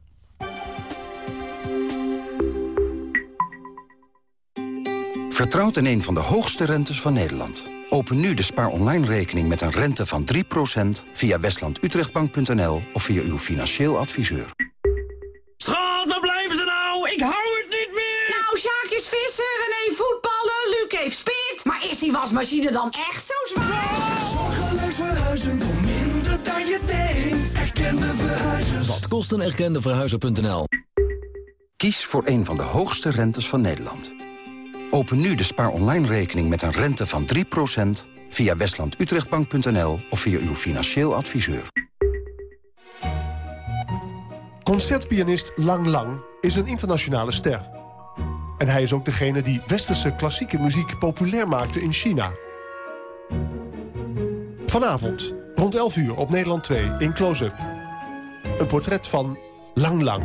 Vertrouwt in een van de hoogste rentes van Nederland. Open nu de Spaar Online rekening met een rente van 3% via westlandutrechtbank.nl of via uw financieel adviseur. Schat, waar blijven ze nou? Ik hou het niet meer! Nou, Sjaak is visser, René voetballen, Luc heeft spit. Maar is die wasmachine dan echt zo zwaar? Zorgeloos verhuizen voor minder dan je denkt. Erkende verhuizers. Wat kost een erkende verhuizer.nl? Kies voor een van de hoogste rentes van Nederland. Open nu de Spaar Online rekening met een rente van 3% via westlandutrechtbank.nl of via uw financieel adviseur. Concertpianist Lang Lang is een internationale ster. En hij is ook degene die westerse klassieke muziek populair maakte in China. Vanavond, rond 11 uur op Nederland 2 in Close-up. Een portret van Lang Lang.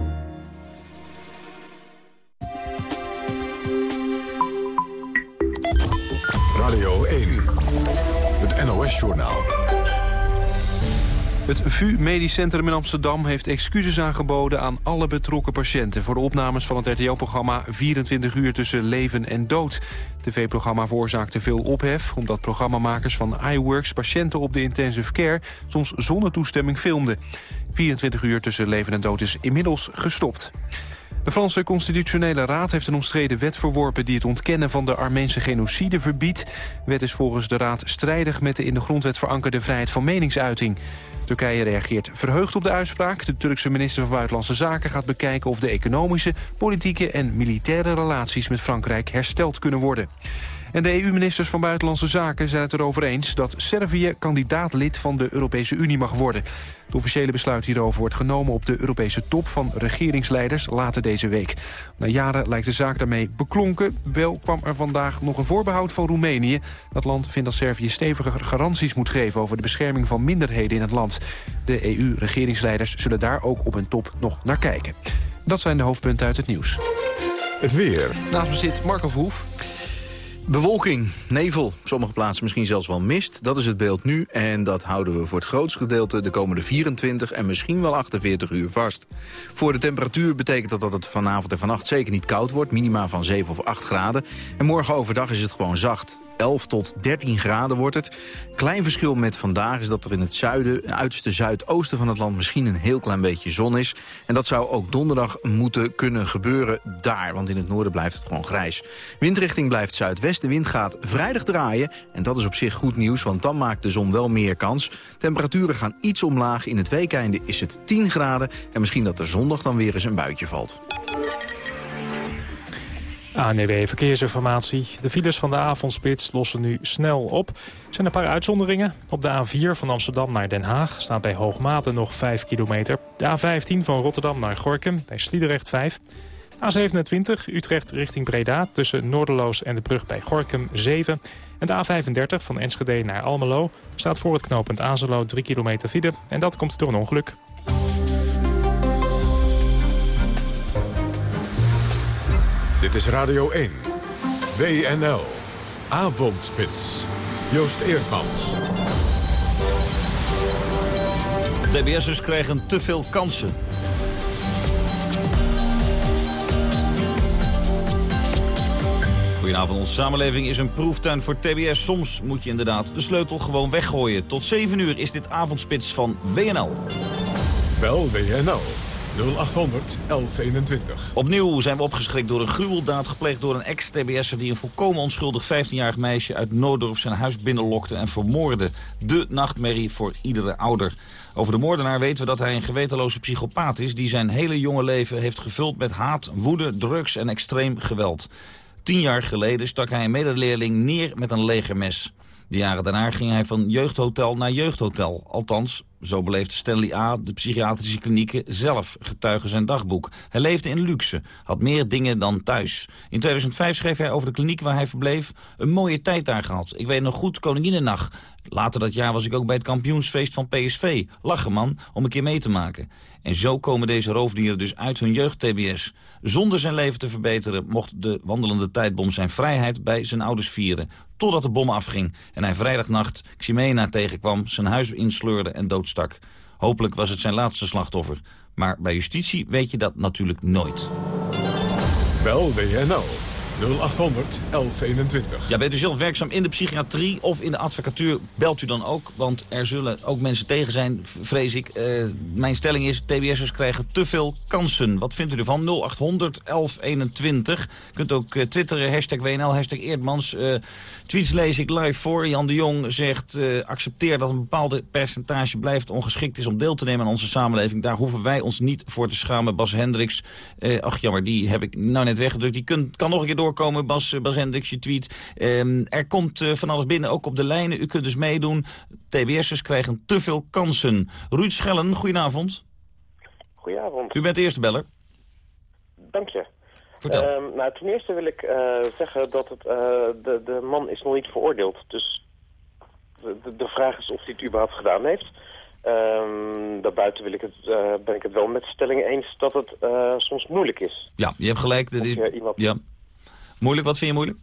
Het VU Medisch Centrum in Amsterdam heeft excuses aangeboden aan alle betrokken patiënten... voor de opnames van het RTL-programma 24 uur tussen leven en dood. Het tv-programma veroorzaakte veel ophef... omdat programmamakers van iWorks patiënten op de intensive care... soms zonder toestemming filmden. 24 uur tussen leven en dood is inmiddels gestopt. De Franse Constitutionele Raad heeft een omstreden wet verworpen... die het ontkennen van de Armeense genocide verbiedt. De wet is volgens de Raad strijdig met de in de grondwet verankerde vrijheid van meningsuiting. Turkije reageert verheugd op de uitspraak. De Turkse minister van Buitenlandse Zaken gaat bekijken... of de economische, politieke en militaire relaties met Frankrijk hersteld kunnen worden. En de EU-ministers van Buitenlandse Zaken zijn het erover eens... dat Servië kandidaatlid van de Europese Unie mag worden. Het officiële besluit hierover wordt genomen op de Europese top... van regeringsleiders later deze week. Na jaren lijkt de zaak daarmee beklonken. Wel kwam er vandaag nog een voorbehoud van Roemenië. Dat land vindt dat Servië stevige garanties moet geven... over de bescherming van minderheden in het land. De EU-regeringsleiders zullen daar ook op een top nog naar kijken. Dat zijn de hoofdpunten uit het nieuws. Het weer. Naast me zit Marco Verhoef. Bewolking, nevel, sommige plaatsen misschien zelfs wel mist. Dat is het beeld nu en dat houden we voor het grootste gedeelte... de komende 24 en misschien wel 48 uur vast. Voor de temperatuur betekent dat dat het vanavond en vannacht zeker niet koud wordt. Minima van 7 of 8 graden. En morgen overdag is het gewoon zacht. 11 tot 13 graden wordt het. Klein verschil met vandaag is dat er in het zuiden, uiterste zuidoosten van het land... misschien een heel klein beetje zon is. En dat zou ook donderdag moeten kunnen gebeuren daar. Want in het noorden blijft het gewoon grijs. Windrichting blijft zuidwest. De wind gaat vrijdag draaien. En dat is op zich goed nieuws, want dan maakt de zon wel meer kans. Temperaturen gaan iets omlaag. In het weekeinde is het 10 graden. En misschien dat er zondag dan weer eens een buitje valt. ANEW Verkeersinformatie. De files van de avondspits lossen nu snel op. Er zijn een paar uitzonderingen. Op de A4 van Amsterdam naar Den Haag staat bij Hoogmate nog 5 kilometer. De A15 van Rotterdam naar Gorkum bij Sliedrecht 5. A27 Utrecht richting Breda tussen Noorderloos en de brug bij Gorkum 7. En de A35 van Enschede naar Almelo staat voor het knooppunt Azelo 3 kilometer file. En dat komt door een ongeluk. Dit is Radio 1. WNL. Avondspits. Joost Eerdmans. TBS'ers krijgen te veel kansen. Goedenavond, onze samenleving is een proeftuin voor TBS. Soms moet je inderdaad de sleutel gewoon weggooien. Tot 7 uur is dit avondspits van WNL. Bel WNL 0800 1121. Opnieuw zijn we opgeschrikt door een gruweldaad gepleegd door een ex-TBS'er... die een volkomen onschuldig 15-jarig meisje uit Noordorp zijn huis binnenlokte en vermoordde. De nachtmerrie voor iedere ouder. Over de moordenaar weten we dat hij een gewetenloze psychopaat is... die zijn hele jonge leven heeft gevuld met haat, woede, drugs en extreem geweld. Tien jaar geleden stak hij een medeleerling neer met een legermes. De jaren daarna ging hij van jeugdhotel naar jeugdhotel. Althans, zo beleefde Stanley A. de psychiatrische klinieken zelf, getuigen zijn dagboek. Hij leefde in luxe, had meer dingen dan thuis. In 2005 schreef hij over de kliniek waar hij verbleef... een mooie tijd daar gehad. Ik weet nog goed, Koninginnennacht. Later dat jaar was ik ook bij het kampioensfeest van PSV. Lachen man, om een keer mee te maken. En zo komen deze roofdieren dus uit hun jeugd-TBS. Zonder zijn leven te verbeteren mocht de wandelende tijdbom zijn vrijheid bij zijn ouders vieren. Totdat de bom afging en hij vrijdagnacht Ximena tegenkwam, zijn huis insleurde en doodstak. Hopelijk was het zijn laatste slachtoffer. Maar bij justitie weet je dat natuurlijk nooit. Bel WNL 0800 1121. Ja, bent u zelf werkzaam in de psychiatrie of in de advocatuur, belt u dan ook. Want er zullen ook mensen tegen zijn, vrees ik. Uh, mijn stelling is, TBS'ers krijgen te veel kansen. Wat vindt u ervan? 0800 1121. U kunt ook uh, twitteren, hashtag WNL, hashtag Eerdmans. Uh, tweets lees ik live voor. Jan de Jong zegt, accepteer dat een bepaalde percentage blijft ongeschikt is om deel te nemen aan onze samenleving. Daar hoeven wij ons niet voor te schamen. Bas Hendricks, ach jammer, die heb ik nou net weggedrukt. Die kun, kan nog een keer door komen, Bas, Bas Hendricks, je tweet. Um, er komt uh, van alles binnen, ook op de lijnen. U kunt dus meedoen. TBS'ers krijgen te veel kansen. Ruud Schellen, goedenavond. Goedenavond. U bent de eerste beller. Dank je. Vertel. Um, nou, ten eerste wil ik uh, zeggen dat het, uh, de, de man is nog niet veroordeeld. Dus de, de vraag is of hij het überhaupt gedaan heeft. Um, daarbuiten wil ik het, uh, ben ik het wel met de stelling eens dat het soms moeilijk is. Ja, je hebt gelijk. Dat is, iemand... ja. Moeilijk, wat vind je moeilijk?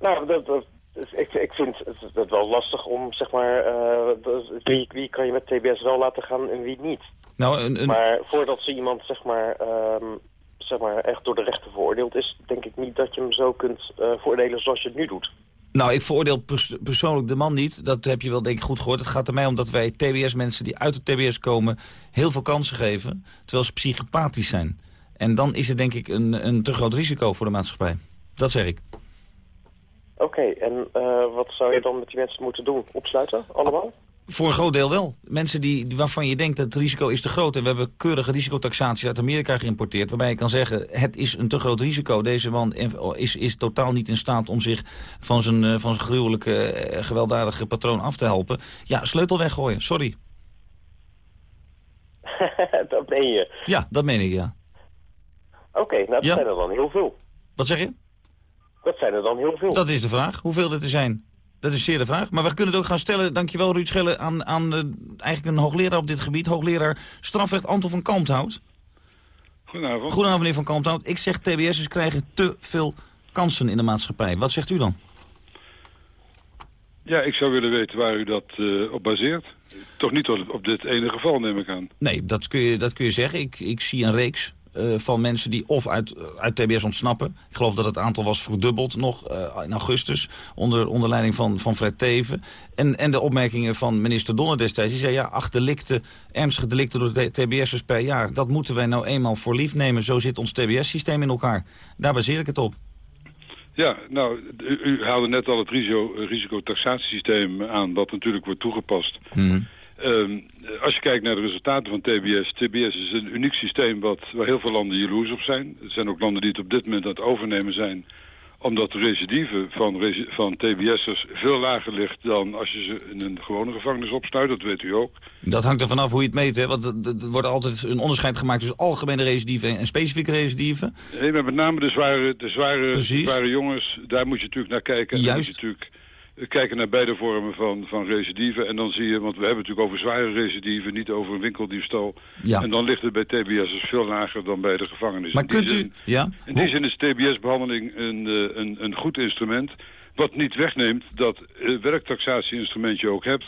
Nou, dat, dat, ik, ik vind het, wel lastig om, zeg maar, uh, wie, wie kan je met TBS wel laten gaan en wie niet. Nou, een, een... Maar voordat ze iemand, zeg maar, um, zeg maar, echt door de rechter veroordeeld is, denk ik niet dat je hem zo kunt veroordelen zoals je het nu doet. Nou, ik veroordeel pers persoonlijk de man niet. Dat heb je wel denk ik goed gehoord. Het gaat er mij om dat wij TBS-mensen die uit de TBS komen... heel veel kansen geven, terwijl ze psychopathisch zijn. En dan is het denk ik een, een te groot risico voor de maatschappij. Dat zeg ik. Oké, okay, en uh, wat zou je dan met die mensen moeten doen? Opsluiten, allemaal? Voor een groot deel wel. Mensen die, waarvan je denkt dat het risico is te groot. En we hebben keurige risicotaxaties uit Amerika geïmporteerd. Waarbij je kan zeggen, het is een te groot risico. Deze man is, is totaal niet in staat om zich van zijn, van zijn gruwelijke, gewelddadige patroon af te helpen. Ja, sleutel weggooien, sorry. [laughs] dat meen je? Ja, dat meen ik, ja. Oké, okay, nou dat ja. zijn er dan heel veel. Wat zeg je? Dat zijn er dan heel veel. Dat is de vraag, hoeveel er zijn. Dat is zeer de vraag. Maar we kunnen het ook gaan stellen, dankjewel Ruud Schellen, aan, aan uh, eigenlijk een hoogleraar op dit gebied. Hoogleraar strafrecht Anton van Kalmthout. Goedenavond. Goedenavond meneer van Kalmthout. Ik zeg TBS'ers krijgen te veel kansen in de maatschappij. Wat zegt u dan? Ja, ik zou willen weten waar u dat uh, op baseert. Toch niet op, op dit ene geval, neem ik aan. Nee, dat kun je, dat kun je zeggen. Ik, ik zie een reeks van mensen die of uit, uit TBS ontsnappen. Ik geloof dat het aantal was verdubbeld nog uh, in augustus onder, onder leiding van, van Fred Teven. En, en de opmerkingen van minister Donner destijds. Die zei ja, acht delicten, ernstige delicten door de TBS'ers per jaar. Dat moeten wij nou eenmaal voor lief nemen. Zo zit ons TBS-systeem in elkaar. Daar baseer ik het op. Ja, nou, u, u haalde net al het risico, risicotaxatiesysteem aan, wat natuurlijk wordt toegepast. Mm. Um, als je kijkt naar de resultaten van TBS, TBS is een uniek systeem wat, waar heel veel landen jaloers op zijn. Er zijn ook landen die het op dit moment aan het overnemen zijn, omdat de recidive van, van TBS'ers veel lager ligt dan als je ze in een gewone gevangenis opsluit, dat weet u ook. Dat hangt er vanaf hoe je het meet, hè? want er wordt altijd een onderscheid gemaakt tussen algemene recidive en specifieke recidive. Nee, maar met name de zware, de zware, de zware jongens, daar moet je natuurlijk naar kijken. En Juist. Moet je natuurlijk kijken naar beide vormen van, van recidive. En dan zie je, want we hebben het natuurlijk over zware recidive, niet over een winkeldiefstal. Ja. En dan ligt het bij TBS dus veel lager dan bij de gevangenis. Maar in kunt u... Ja? In die zin is TBS-behandeling een, uh, een, een goed instrument. Wat niet wegneemt dat uh, werktaxatie-instrument je ook hebt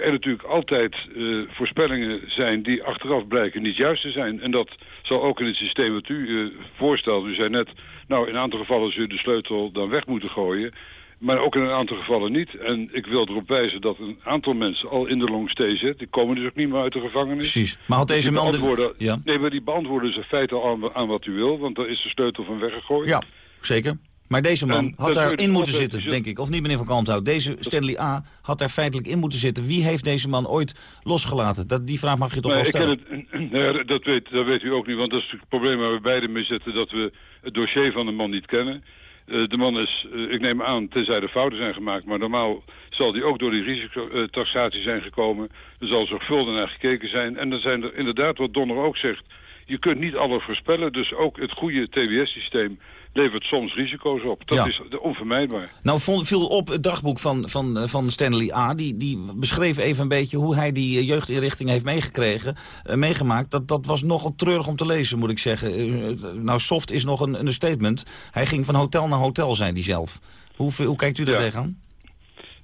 er natuurlijk altijd uh, voorspellingen zijn die achteraf blijken niet juist te zijn. En dat zal ook in het systeem wat u uh, voorstelt. U zei net, nou in een aantal gevallen zul je de sleutel dan weg moeten gooien. Maar ook in een aantal gevallen niet. En ik wil erop wijzen dat een aantal mensen al in de longstay zitten. Die komen dus ook niet meer uit de gevangenis. Precies. Maar had deze Die man... de- Ja. Nee, maar die beantwoorden ze in feite al aan, aan wat u wil. Want daar is de sleutel van weggegooid. Ja, zeker. Maar deze man En had daarin moeten zitten, denk ik. Of niet, meneer Van Kalmthout? Deze Stanley A. had daar feitelijk in moeten zitten. Wie heeft deze man ooit losgelaten? Dat, die vraag mag je toch Nee, wel ik ken stellen? het, [clears throat] ja, dat, weet, dat weet u ook niet, want dat is het probleem waar we beide mee zitten, dat we het dossier van de man niet kennen. Eh, de man is, eh, ik neem aan, tenzij er fouten zijn gemaakt, maar normaal zal die ook door die risicotaxatie zijn gekomen. Er zal zorgvuldig naar gekeken zijn. En dan zijn er inderdaad, wat Donner ook zegt, je kunt niet alles voorspellen, dus ook het goede TBS-systeem levert soms risico's op. Dat Ja. is onvermijdbaar. Nou vond, viel op het dagboek van, van, eh, van Stanley A. Die, die beschreef even een beetje hoe hij die eh, jeugdinrichting heeft meegekregen, eh, meegemaakt. Dat, dat was nogal treurig om te lezen, moet ik zeggen. Nou, soft is nog een, een statement. Hij ging van hotel naar hotel, zei hij zelf. Hoe, hoe kijkt u daar Ja. tegenaan?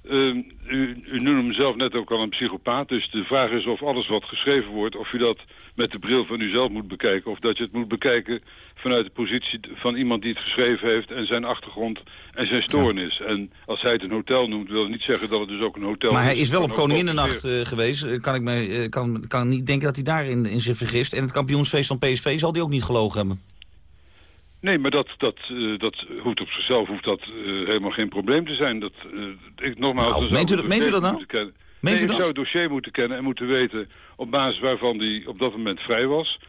Ehm, u, u noemde hem zelf net ook al een psychopaat. Dus de vraag is of alles wat geschreven wordt... of u dat met de bril van uzelf moet bekijken... of dat je het moet bekijken vanuit de positie van iemand die het geschreven heeft... en zijn achtergrond en zijn stoornis. En als hij het een hotel noemt, wil het niet zeggen dat het dus ook een hotel Maar is. hij is wel op Koninginnenacht eh, geweest. Eh, Kan ik, me, eh, kan, kan niet denken dat hij daarin in zich vergist. En het kampioensfeest van PSV zal hij ook niet gelogen hebben. Nee, maar dat, dat, eh, dat hoeft op zichzelf hoeft dat, eh, helemaal geen probleem te zijn. Dat, eh, ik, nogmaals, Nou, meent u meent u dat nou? kennen. Meent nee, u ik dat? zou het dossier moeten kennen en moeten weten op basis waarvan hij op dat moment vrij was.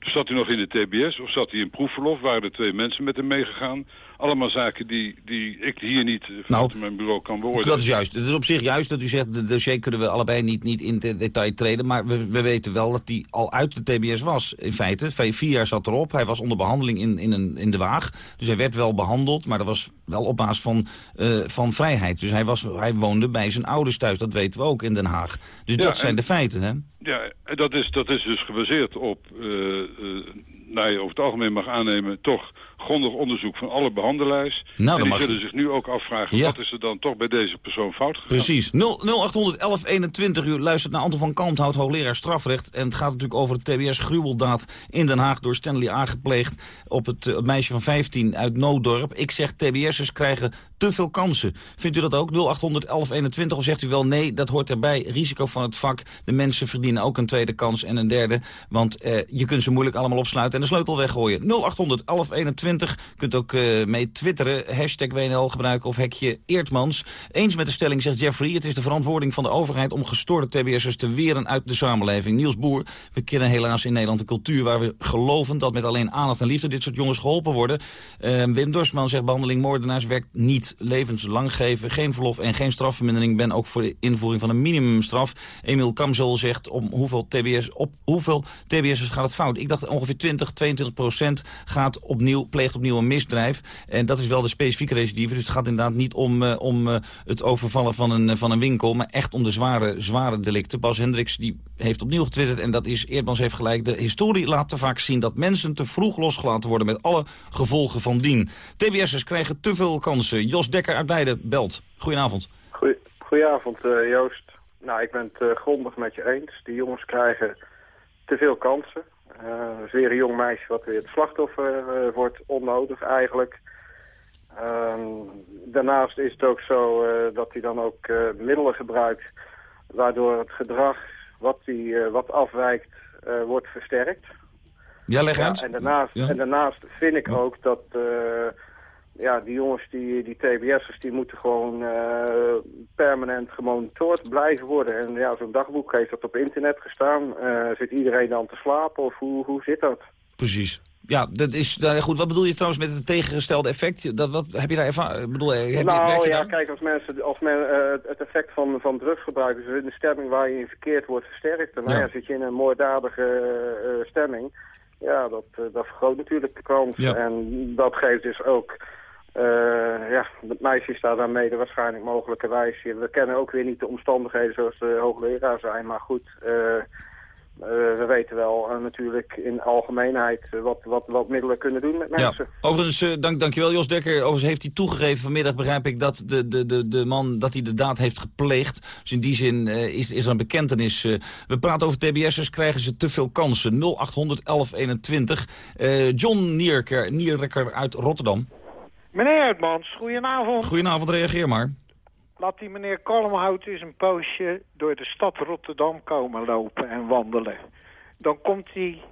Zat hij nog in de TBS of zat hij in proefverlof? Waren er twee mensen met hem meegegaan? Allemaal zaken die, die ik hier niet eh, vanuit mijn bureau kan beoordelen. Nou, Dat is juist. Het is op zich juist dat u zegt, de dossier kunnen we allebei niet, niet in de- detail treden. Maar we, we weten wel dat hij al uit de TBS was, in feite. Vier jaar zat erop. Hij was onder behandeling in, in, een, in de Waag. Dus hij werd wel behandeld, maar dat was wel op basis van, eh, van vrijheid. Dus hij, was, hij woonde bij zijn ouders thuis, dat weten we ook in Den Haag. Dus Ja, dat zijn en- de feiten, hè? Ja, en dat is, dat is dus gebaseerd op, eh, nou je over het algemeen mag aannemen, toch grondig onderzoek van alle behandelaars. Nou, dan en die mag zullen zich nu ook afvragen, Ja. wat is er dan toch bij deze persoon fout gegaan? Precies. 0, 0800 1121. U luistert naar Anton van Kalmthout, hoogleraar strafrecht. En het gaat natuurlijk over de TBS-gruweldaad in Den Haag... door Stanley aangepleegd op het, eh, meisje van 15 uit Nooddorp. Ik zeg, TBS'ers krijgen te veel kansen. Vindt u dat ook? 0800 1121 of zegt u wel nee, dat hoort erbij. Risico van het vak. De mensen verdienen ook een tweede kans en een derde. Want eh, je kunt ze moeilijk allemaal opsluiten en de sleutel weggooien. 0800 1121. Kunt ook eh, mee twitteren. Hashtag WNL gebruiken of hekje Eertmans. Eens met de stelling zegt Jeffrey. Het is de verantwoording van de overheid om gestoorde TBS'ers te weren uit de samenleving. Niels Boer. We kennen helaas in Nederland een cultuur waar we geloven dat met alleen aandacht en liefde dit soort jongens geholpen worden. Eh, Wim Dorsman zegt behandeling moordenaars werkt niet. Levenslang geven, geen verlof en geen strafvermindering. Ben ook voor de invoering van een minimumstraf. Emiel Kamzel zegt om hoeveel TBS, op hoeveel TBS'ers gaat het fout? Ik dacht ongeveer 20, 22 procent gaat opnieuw, pleegt opnieuw een misdrijf. En dat is wel de specifieke recidive. Dus het gaat inderdaad niet om, eh, om eh, het overvallen van een, eh, van een winkel, maar echt om de zware, zware delicten. Bas Hendricks die heeft opnieuw getwitterd en dat is, Eerdmans heeft gelijk, de historie laat te vaak zien dat mensen te vroeg losgelaten worden met alle gevolgen van dien. TBS'ers krijgen te veel kansen. Jos Dekker uit Leiden belt. Goedenavond. Goeie- Goedenavond, Joost. Nou, ik ben het grondig met je eens. Die jongens krijgen te veel kansen. Eh, Een zeer jong meisje wat weer het slachtoffer eh, wordt, onnodig eigenlijk. Ehm, daarnaast is het ook zo eh, dat hij dan ook eh, middelen gebruikt... waardoor het gedrag wat, die, eh, wat afwijkt eh, wordt versterkt. Ja, leg uit. En daarnaast, Ja. en daarnaast vind ik ook dat eh, ja, die jongens, die, die TBS'ers, die moeten gewoon eh, permanent gemonitord blijven worden. En ja, zo'n dagboek heeft dat op internet gestaan. Eh, zit iedereen dan te slapen of hoe, hoe zit dat? Precies. Ja, dat is nou, goed. Wat bedoel je trouwens met het tegengestelde effect? Dat, wat, heb je daar ervaren? Ik bedoel, heb je, werk nou je ja, daar? kijk, als mensen, als men, eh, het effect van, van drugsgebruik is in de stemming waar je in verkeerd wordt versterkt. En nou Ja. zit je in een moorddadige eh, stemming. Ja, dat, eh, dat vergroot natuurlijk de kans. Ja. En dat geeft dus ook, eh, ja, het meisje is daar mede waarschijnlijk mogelijkerwijs. We kennen ook weer niet de omstandigheden zoals de hoogleraar zijn, maar goed... eh, eh, we weten wel natuurlijk in algemeenheid wat, wat, wat middelen kunnen doen met Ja. mensen. Overigens, eh, dank, dankjewel Jos Dekker. Overigens heeft hij toegegeven vanmiddag, begrijp ik, dat de, de, de, de man dat hij de daad heeft gepleegd. Dus in die zin is, is er een bekentenis. we praten over TBS'ers, krijgen ze te veel kansen. 0800 1121. Eh, John Nierker, Nierrekker uit Rotterdam. Meneer Uitmans, goedenavond. Goedenavond, reageer maar. Laat die meneer Kalmhout eens een poosje door de stad Rotterdam komen lopen en wandelen. Dan komt hij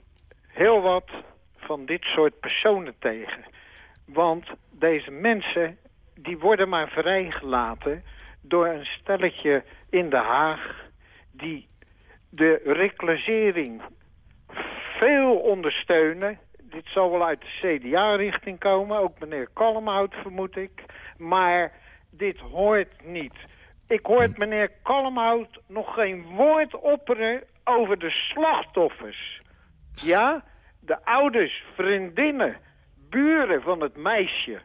heel wat van dit soort personen tegen. Want deze mensen, die worden maar vrijgelaten door een stelletje in Den Haag... die de reclassering veel ondersteunen. Dit zal wel uit de CDA-richting komen, ook meneer Kalmhout vermoed ik. Maar dit hoort niet. Ik hoor meneer Kalmhout nog geen woord opperen over de slachtoffers. Ja, de ouders, vriendinnen, buren van het meisje.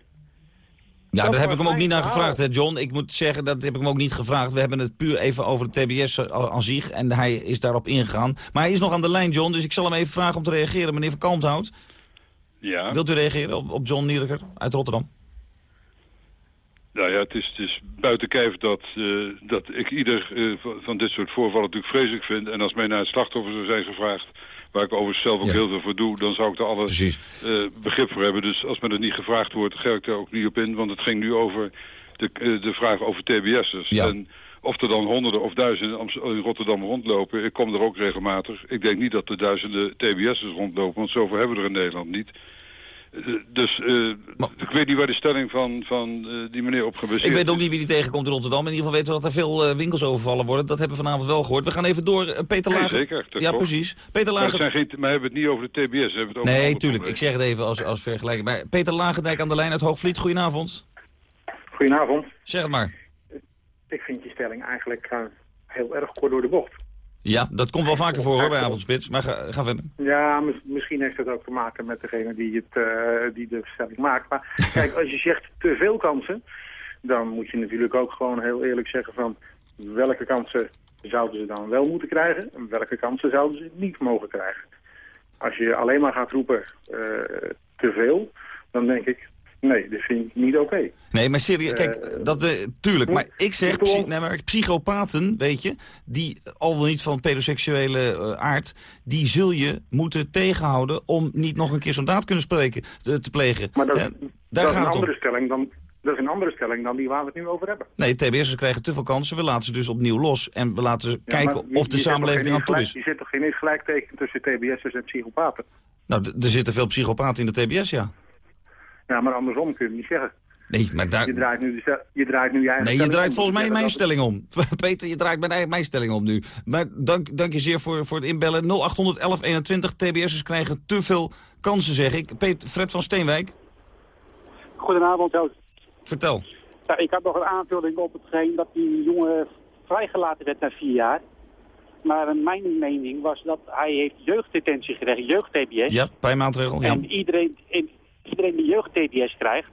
Ja, Dat daar heb ik hem ook niet naar gevraagd, hè, John. Ik moet zeggen, dat heb ik hem ook niet gevraagd. We hebben het puur even over de TBS al- aan zich. En hij is daarop ingegaan. Maar hij is nog aan de lijn, John. Dus ik zal hem even vragen om te reageren. Meneer Van Kalmthout, Ja. wilt u reageren op, op John Nieriker uit Rotterdam? Nou ja, het is, het is buiten kijf dat, eh, dat ik ieder eh, van- dit soort voorvallen natuurlijk vreselijk vind. En als mij naar het slachtoffer zou zijn gevraagd, waar ik overigens zelf ook heel veel voor doe, dan zou ik er alle eh, begrip voor hebben. Dus als me dat niet gevraagd wordt, ga ik daar ook niet op in. Want het ging nu over de, de vraag over TBS'ers. En of er dan honderden of duizenden in Rotterdam rondlopen, ik kom er ook regelmatig. Ik denk niet dat er duizenden TBS'ers rondlopen, want zoveel hebben we er in Nederland niet. Eh, Dus eh, ik weet niet waar de stelling van, van eh, die meneer op gebaseerd Ik weet is. ook niet wie die tegenkomt in Rotterdam. In ieder geval weten we dat er veel winkels overvallen worden. Dat hebben we vanavond wel gehoord. We gaan even door. Peter Nee, Lager. zeker. ja, precies. Peter Maar, Lager. zijn geen, maar hebben het niet over de TBS, we hebben het over Nee, tuurlijk. Ik zeg het even als, als vergelijking. Maar Peter Lagendijk aan de lijn uit Hoogvliet. Goedenavond. Goedenavond. Zeg het maar. Ik vind je stelling eigenlijk eh, heel erg kort door de bocht. Ja, dat komt wel vaker voor hoor bij Avondspits. Maar ga, ga verder. Ja, mis- misschien heeft het ook te maken met degene die, het, eh, die de stelling maakt. Maar [laughs] kijk, als je zegt te veel kansen, dan moet je natuurlijk ook gewoon heel eerlijk zeggen van welke kansen zouden ze dan wel moeten krijgen en welke kansen zouden ze niet mogen krijgen. Als je alleen maar gaat roepen eh, te veel, dan denk ik, nee, dat vind ik niet oké. Nee, maar serieus, kijk, Eh, dat we, tuurlijk, maar ik zeg, nee, maar psychopaten, weet je, die al wel niet van pedoseksuele eh, aard, die zul je moeten tegenhouden om niet nog een keer zo'n daad kunnen spreken, te, te plegen. Maar dat, Eh, dat daar is een gaat het om. andere stelling dan dat is een andere stelling dan die waar we het nu over hebben. Nee, TBS'ers krijgen te veel kansen, we laten ze dus opnieuw los en we laten ze Ja, kijken of de samenleving aan toe is. Je zit toch geen eens gelijkteken tussen TBS'ers en psychopaten? Nou, er zitten veel psychopaten in de TBS, ja. Ja, maar andersom kun je het niet zeggen. Nee, maar daar... Je draait nu, de je draait nu je eigen Nee, je draait om. volgens mij mijn stelling om. [laughs] Peter, je draait mijn, eigen- mijn stelling om nu. Maar dank, dank je zeer voor, voor het inbellen. 0800 1121. TBS'ers krijgen te veel kansen, zeg ik. Peter, Fred van Steenwijk, Goedenavond, Joost. vertel. Ja, ik had nog een aanvulling op hetgeen dat die jongen vrijgelaten werd na vier jaar. Maar mijn mening was dat hij heeft jeugddetentie gekregen, jeugd-TBS. Ja, bijmaatregel, ja. En iedereen, en iedereen die jeugd-TBS krijgt,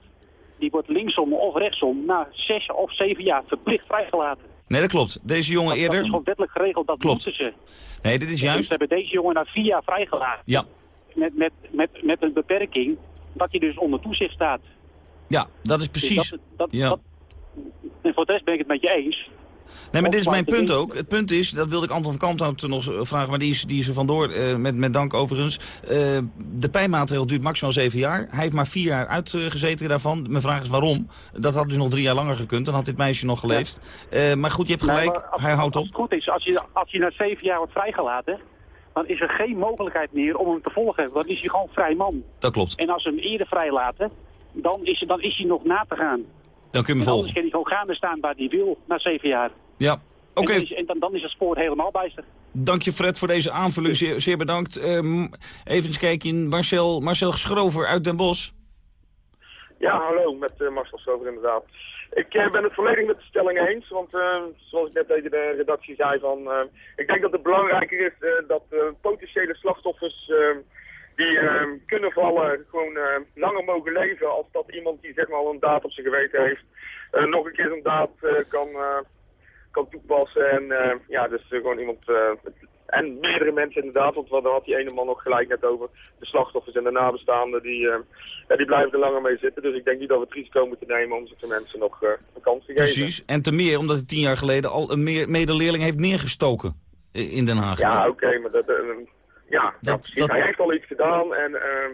die wordt linksom of rechtsom na zes of zeven jaar verplicht vrijgelaten. Nee, dat klopt. Deze jongen Dat is eerder... gewoon wettelijk geregeld, dat Klopt. ze. Nee, dit is Dus juist... ze hebben deze jongen na vier jaar vrijgelaten. Ja, Met, met, met, met een beperking dat hij dus onder toezicht staat. ja, dat is precies... Dus dat, dat, Ja. dat- en voor de rest ben ik het met je eens. Nee, maar dit is mijn punt ook. Het punt is, dat wilde ik Anton van Kamphout nog vragen, maar die is, die is er vandoor, eh, met, met dank overigens. Eh, de pijnmaatregel duurt maximaal zeven jaar. Hij heeft maar vier jaar uitgezeten daarvan. Mijn vraag is waarom. Dat had dus nog drie jaar langer gekund, dan had dit meisje nog geleefd. Eh, maar goed, je hebt gelijk, als- hij houdt op. Als het goed is, als je, als je na zeven jaar wordt vrijgelaten, dan is er geen mogelijkheid meer om hem te volgen. Dan is hij gewoon vrij man. Dat klopt. En als ze hem eerder vrijlaten, dan is, dan is hij nog na te gaan. Dan kun je me anders volgen. kan hij gewoon gaande staan waar hij wil na zeven jaar. Ja, oké. En, dan is, en dan, dan is het spoor helemaal bijster. Dank je Fred voor deze aanvulling, zeer, zeer bedankt. Ehm, even eens kijken in Marcel, Marcel Schrover uit Den Bosch. Ja, hallo, met eh, Marcel Stover inderdaad. Ik eh, ben het volledig met de stelling eens, want eh, zoals ik net tegen de redactie zei van... ik denk dat het belangrijker is dat potentiële slachtoffers eh, die eh, kunnen vallen gewoon eh, langer mogen leven als dat iemand die zeg maar al een daad op zijn geweten heeft eh, nog een keer zo'n daad eh, kan, eh, kan toepassen. En eh, ja, dus gewoon iemand... en meerdere mensen inderdaad, want daar had die ene man nog gelijk net over. De slachtoffers en de nabestaanden, die, ja, die blijven er langer mee zitten. Dus ik denk niet dat we het risico moeten nemen om zulke mensen nog een kans te geven. Precies. En te meer omdat hij tien jaar geleden al een meer- medeleerling heeft neergestoken in Den Haag. Ja, oké, maar dat, ja, ja, Dat- precies. dat- hij heeft al iets gedaan en eh,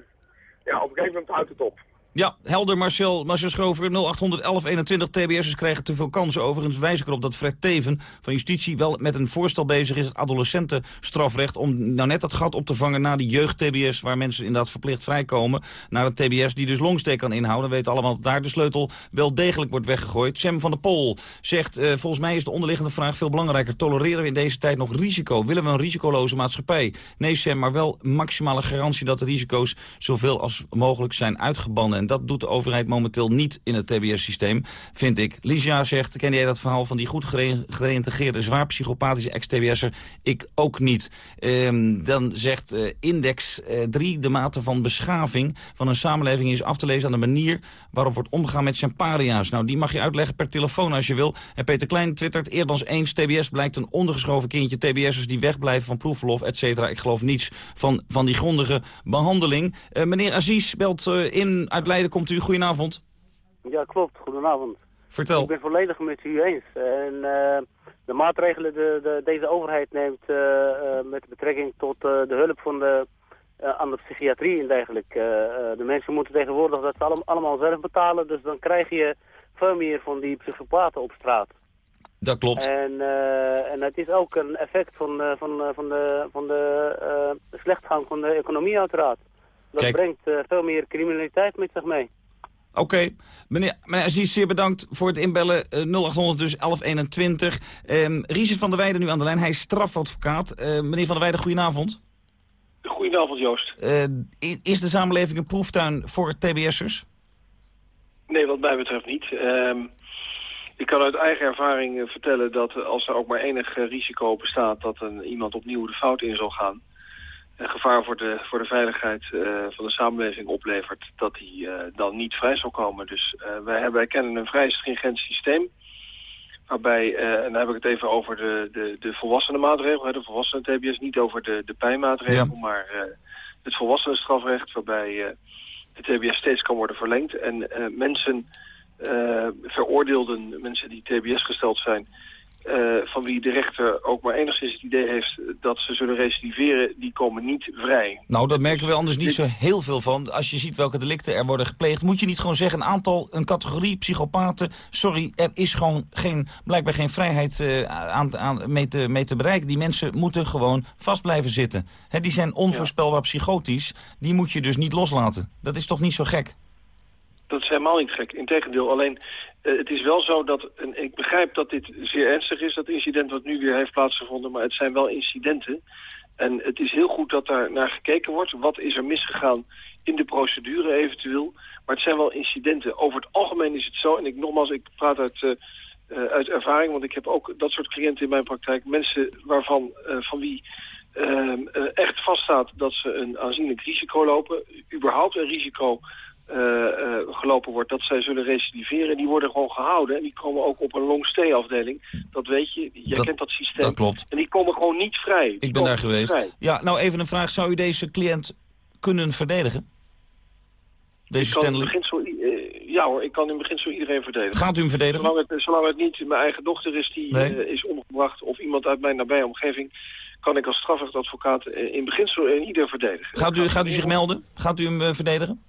ja, op een gegeven moment houdt het op. Ja, helder Marcel, Marcel Schrover, 0800 1121 TBS'ers krijgen te veel kansen. Overigens wijs ik erop dat Fred Teven van Justitie wel met een voorstel bezig is, het adolescentenstrafrecht, om nou net dat gat op te vangen na die jeugd-TBS, waar mensen inderdaad verplicht vrijkomen, naar een TBS die dus longsteek kan inhouden. We weten allemaal dat daar de sleutel wel degelijk wordt weggegooid. Sam van der Pol zegt, eh, volgens mij is de onderliggende vraag veel belangrijker. Tolereren we in deze tijd nog risico? Willen we een risicoloze maatschappij? Nee Sam, maar wel maximale garantie dat de risico's zoveel als mogelijk zijn uitgebannen. En dat doet de overheid momenteel niet in het TBS-systeem, vind ik. Ligia zegt, ken jij dat verhaal van die goed gere- gereïntegreerde, zwaar psychopathische ex-TBS'er? Ik ook niet. Ehm, dan zegt eh, index 3, de mate van beschaving van een samenleving is af te lezen aan de manier waarop wordt omgegaan met champaria's. Nou, die mag je uitleggen per telefoon als je wil. En Peter Klein twittert, Eerdmans eens, TBS blijkt een ondergeschoven kindje. TBS'ers die wegblijven van proefverlof, et cetera. Ik geloof niets van, van die grondige behandeling. Eh, meneer Aziz belt eh, in uit Leiden, komt u. Goedenavond. Ja, klopt. Goedenavond. Vertel. Ik ben volledig met u eens. En eh, de maatregelen die de, deze overheid neemt eh, eh, met betrekking tot de hulp van de, aan de psychiatrie en dergelijke. de mensen moeten tegenwoordig dat allem- allemaal zelf betalen. Dus dan krijg je veel meer van die psychopaten op straat. Dat klopt. En, en het is ook een effect van, van, van de, van de slechtgang van de economie uiteraard. Dat Kijk. brengt eh, veel meer criminaliteit met zich mee. Oké, meneer, meneer Aziz, zeer bedankt voor het inbellen. Eh, 0800 dus 1121. Ehm Richard van der Weijden nu aan de lijn, hij is strafadvocaat. Eh, meneer van der Weijden, goedenavond. Goedenavond, Joost. Eh, is de samenleving een proeftuin voor TBS'ers? Nee, wat mij betreft niet. Ehm, ik kan uit eigen ervaring eh, vertellen dat eh, als er ook maar enig eh, risico bestaat dat een, iemand opnieuw de fout in zal gaan, een gevaar voor de, voor de veiligheid eh, van de samenleving oplevert, dat hij eh, dan niet vrij zal komen. Dus eh, wij, hebben, wij kennen een vrij stringent systeem. Waarbij, en dan heb ik het even over de, de, de volwassenen maatregel, hè, de volwassenen TBS, niet over de, de pijnmaatregel, maar het volwassenen strafrecht, waarbij de TBS steeds kan worden verlengd. En mensen, veroordeelden, mensen die TBS gesteld zijn, eh, van wie de rechter ook maar enigszins het idee heeft dat ze zullen recidiveren, die komen niet vrij. Nou, daar merken we anders niet zo heel veel van. Als je ziet welke delicten er worden gepleegd... moet je niet gewoon zeggen, een aantal, een categorie psychopaten... sorry, er is gewoon geen, blijkbaar geen vrijheid eh, aan, aan, mee, te, mee te bereiken. Die mensen moeten gewoon vast blijven zitten. Die zijn onvoorspelbaar psychotisch. Die moet je dus niet loslaten. Dat is toch niet zo gek? Dat is helemaal niet gek. Integendeel, alleen eh, het is wel zo dat... En ik begrijp dat dit zeer ernstig is, dat incident wat nu weer heeft plaatsgevonden... maar het zijn wel incidenten. En het is heel goed dat daar naar gekeken wordt. Wat is er misgegaan in de procedure eventueel? Maar het zijn wel incidenten. Over het algemeen is het zo, en ik nogmaals, ik praat uit... eh, eh, uit ervaring, want ik heb ook dat soort cliënten in mijn praktijk. Mensen waarvan, van wie ehm, eh, echt vaststaat dat ze een aanzienlijk risico lopen. Überhaupt een risico gelopen wordt dat zij zullen recidiveren. Die worden gewoon gehouden en die komen ook op een long stay afdeling. Dat weet je, jij Dat- kent dat systeem. dat klopt. En die komen gewoon niet vrij. Die Ik ben daar geweest. vrij. Ja, nou even een vraag. Zou u deze cliënt kunnen verdedigen? Deze Stanley? eh, ja hoor, ik kan in beginsel iedereen verdedigen. Gaat u hem verdedigen? Zolang het, zolang het niet mijn eigen dochter is die Nee. eh, is omgebracht of iemand uit mijn nabije omgeving, kan ik als strafrechtadvocaat eh, in beginsel in ieder verdedigen. Gaat u, gaat u zich melden? Gaat u hem eh, verdedigen?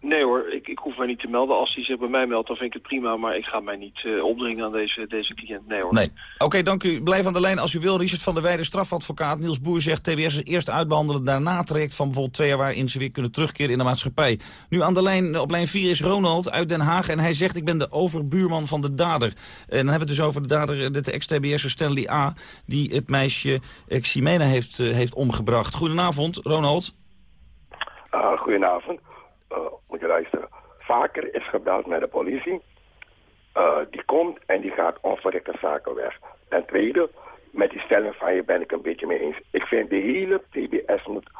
Nee hoor, ik, ik hoef mij niet te melden. Als hij zich bij mij meldt, dan vind ik het prima. Maar ik ga mij niet eh, opdringen aan deze, deze cliënt. Nee hoor. Nee. Oké, dank u. Blijf aan de lijn als u wil. Richard van der Weijden, strafadvocaat. Niels Boer zegt TBS is eerst uitbehandelen. Daarna traject van bijvoorbeeld twee jaar waarin ze weer kunnen terugkeren in de maatschappij. Nu aan de lijn, op lijn 4 is Ronald uit Den Haag. En hij zegt ik ben de overbuurman van de dader. En dan hebben we het dus over de dader, eh, de ex-TBS'er Stanley A. Die het meisje Ximena heeft, eh, heeft omgebracht. Goedenavond, Ronald. Ah, goedenavond. Eh, moet je luisteren. Vaker is gebeld met de politie. Eh, die komt en die gaat onverrichte zaken weg. Ten tweede, met die stelling van je ben ik een beetje mee eens. Ik vind de hele TBS moet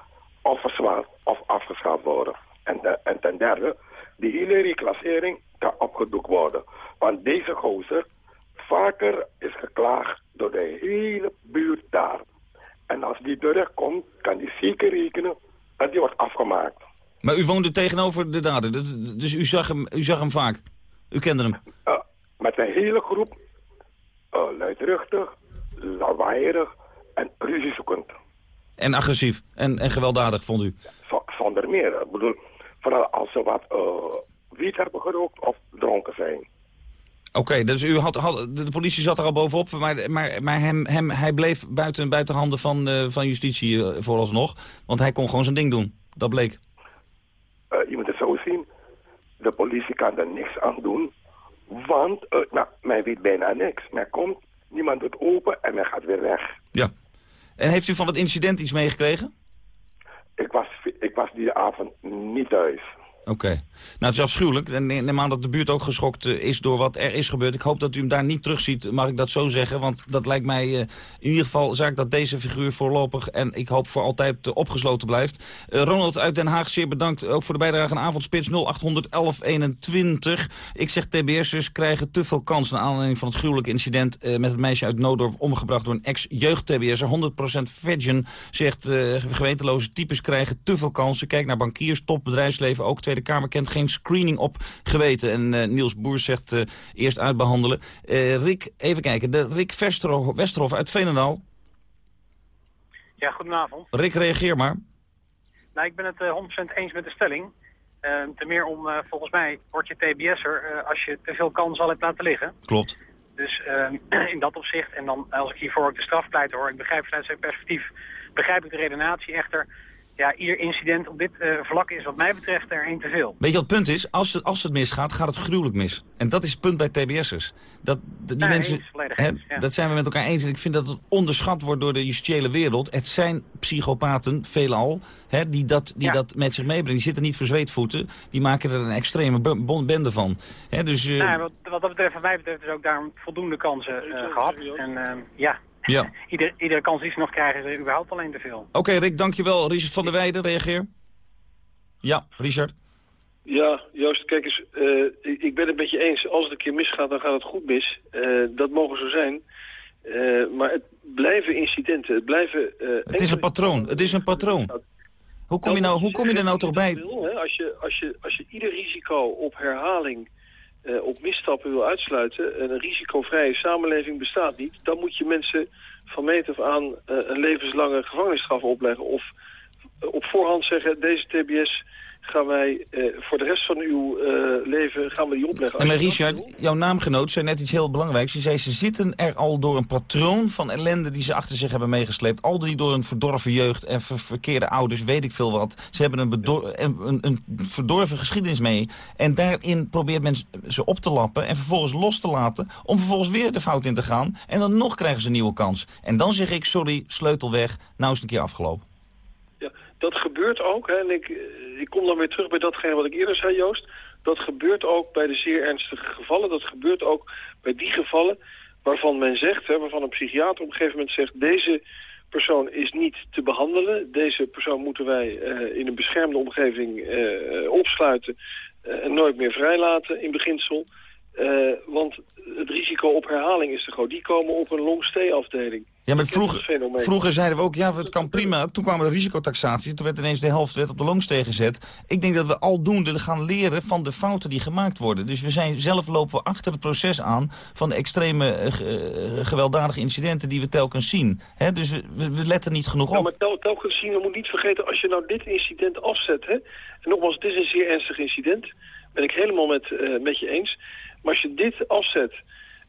of of afgeschaft worden. En, de- en ten derde, de hele reclassering kan opgedoekt worden. Want deze gozer vaker is geklaagd door de hele buurt daar. En als die terugkomt, kan die zeker rekenen dat die wordt afgemaakt. Maar u woonde tegenover de dader, dus u zag hem, u zag hem vaak. U kende hem. Met een hele groep, eh, luidruchtig, lawaaierig en ruziezoekend. En agressief en, en gewelddadig, vond u. Z- zonder meer. Ik bedoel, Vooral als ze wat eh, wiet hebben gerookt of dronken zijn. Oké, dus u had, had, de politie zat er al bovenop, maar, maar, maar hem, hem, hij bleef buiten, buiten handen van, eh, van justitie vooralsnog. Want hij kon gewoon zijn ding doen. Dat bleek. Eh, je moet het zo zien. De politie kan er niks aan doen. Want eh, nou, men weet bijna niks. Men komt, niemand doet open en men gaat weer weg. Ja. En heeft u van het incident iets meegekregen? Ik was, ik was die avond niet thuis. Oké. Nou, het is afschuwelijk. En neem aan dat de buurt ook geschokt eh, is door wat er is gebeurd. Ik hoop dat u hem daar niet terugziet, mag ik dat zo zeggen. Want dat lijkt mij, eh, in ieder geval zaak dat deze figuur voorlopig... en ik hoop voor altijd eh, opgesloten blijft. Ronald uit Den Haag, zeer bedankt ook voor de bijdrage aan Avondspits 0800 1121. Ik zeg TBS'ers krijgen te veel kans... naar aanleiding van het gruwelijke incident met het meisje uit Noodorp... omgebracht door een ex-jeugd-TBS'er. 100% virgin, zegt gewetenloze types krijgen te veel kansen. Kijk naar bankiers, top, bedrijfsleven, ook Tweede Kamer kent geen screening op geweten. En eh, Niels Boers zegt eh, eerst uitbehandelen. Eh, Rick, even kijken, de Rick Westerhof, Westerhof uit Veenendaal. Ja, goedenavond. Rick, reageer maar. Nou, ik ben het eh, 100% eens met de stelling. Eh, ten meer om, volgens mij, word je TBS'er als je te veel kans al hebt laten liggen. Klopt. Dus eh, [clears throat] in dat opzicht, en dan als ik hiervoor ook de strafpleiter hoor, ik begrijp vanuit zijn perspectief, begrijp ik de redenatie echter. Ja, ieder incident op dit eh, vlak is wat mij betreft er één te veel. Weet je wat het punt is? Als het, als het misgaat, gaat het gruwelijk mis. En dat is het punt bij TBS'ers. Dat, die mensen, hè, eens, ja. Dat zijn we met elkaar eens. En ik vind dat het onderschat wordt door de justitiële wereld. Het zijn psychopaten, veelal, hè, die, dat, die dat met zich meebrengen. Die zitten niet voor zweetvoeten. Die maken er een extreme bende van. Hè, dus, eh, Nou, wat, wat dat betreft, wat mij betreft, is ook daar voldoende kansen eh, gehad. En eh, ja, ja. ieder, iedere kans die ze nog krijgen is er überhaupt alleen te veel. Oké, Rick, dankjewel. Richard van der Weijden, reageer. Ja, Richard. Ja, Joost, kijk eens, eh, ik- ik ben het met je eens. Als het een keer misgaat, dan gaat het goed mis. Eh, dat mogen zo zijn. Eh, maar het blijven incidenten. Het blijven... eh, Het is een patroon. Het is een patroon. Hoe kom je, nou, hoe kom je er nou toch bij? wil, hè, als, je, als, je, als je ieder risico op herhaling, eh, op misstappen wil uitsluiten... en een risicovrije samenleving bestaat niet... dan moet je mensen van meet af aan eh, een levenslange gevangenisstraf opleggen... of op voorhand zeggen, deze TBS gaan wij eh, voor de rest van uw eh, leven gaan we die opleggen. En maar je Richard, jouw naamgenoot zei net iets heel belangrijks. Die zei, ze zitten er al door een patroon van ellende die ze achter zich hebben meegesleept. Al die door een verdorven jeugd en ver- verkeerde ouders, weet ik veel wat. Ze hebben een, een verdorven geschiedenis mee. En daarin probeert men ze op te lappen en vervolgens los te laten... om vervolgens weer de fout in te gaan. En dan nog krijgen ze een nieuwe kans. En dan zeg ik, sorry, sleutel weg, nou is het een keer afgelopen. Dat gebeurt ook. Hè, en ik, eh, ik kom dan weer terug bij datgene wat ik eerder zei, Joost. Dat gebeurt ook bij de zeer ernstige gevallen. Dat gebeurt ook bij die gevallen waarvan men zegt, hè, waarvan een psychiater op een gegeven moment zegt... deze persoon is niet te behandelen. Deze persoon moeten wij eh, in een beschermde omgeving eh, opsluiten... en nooit meer vrijlaten in beginsel. Eh, want het risico op herhaling is te groot. Die komen op een long-stay-afdeling. Ja, maar vroeger, vroeger zeiden we ook, ja, het kan prima. Toen kwamen de risicotaxaties, toen werd ineens de helft werd op de longstee gezet. Ik denk dat we aldoende gaan leren van de fouten die gemaakt worden. Dus we zijn zelf lopen we achter het proces aan van de extreme eh, eh, gewelddadige incidenten die we telkens zien. Hè, dus we, letten niet genoeg Ja, op. maar tel, telkens zien, we moeten niet vergeten, als je nou dit incident afzet... Hè, en nogmaals, het is een zeer ernstig incident, ben ik helemaal met, met je eens. Maar als je dit afzet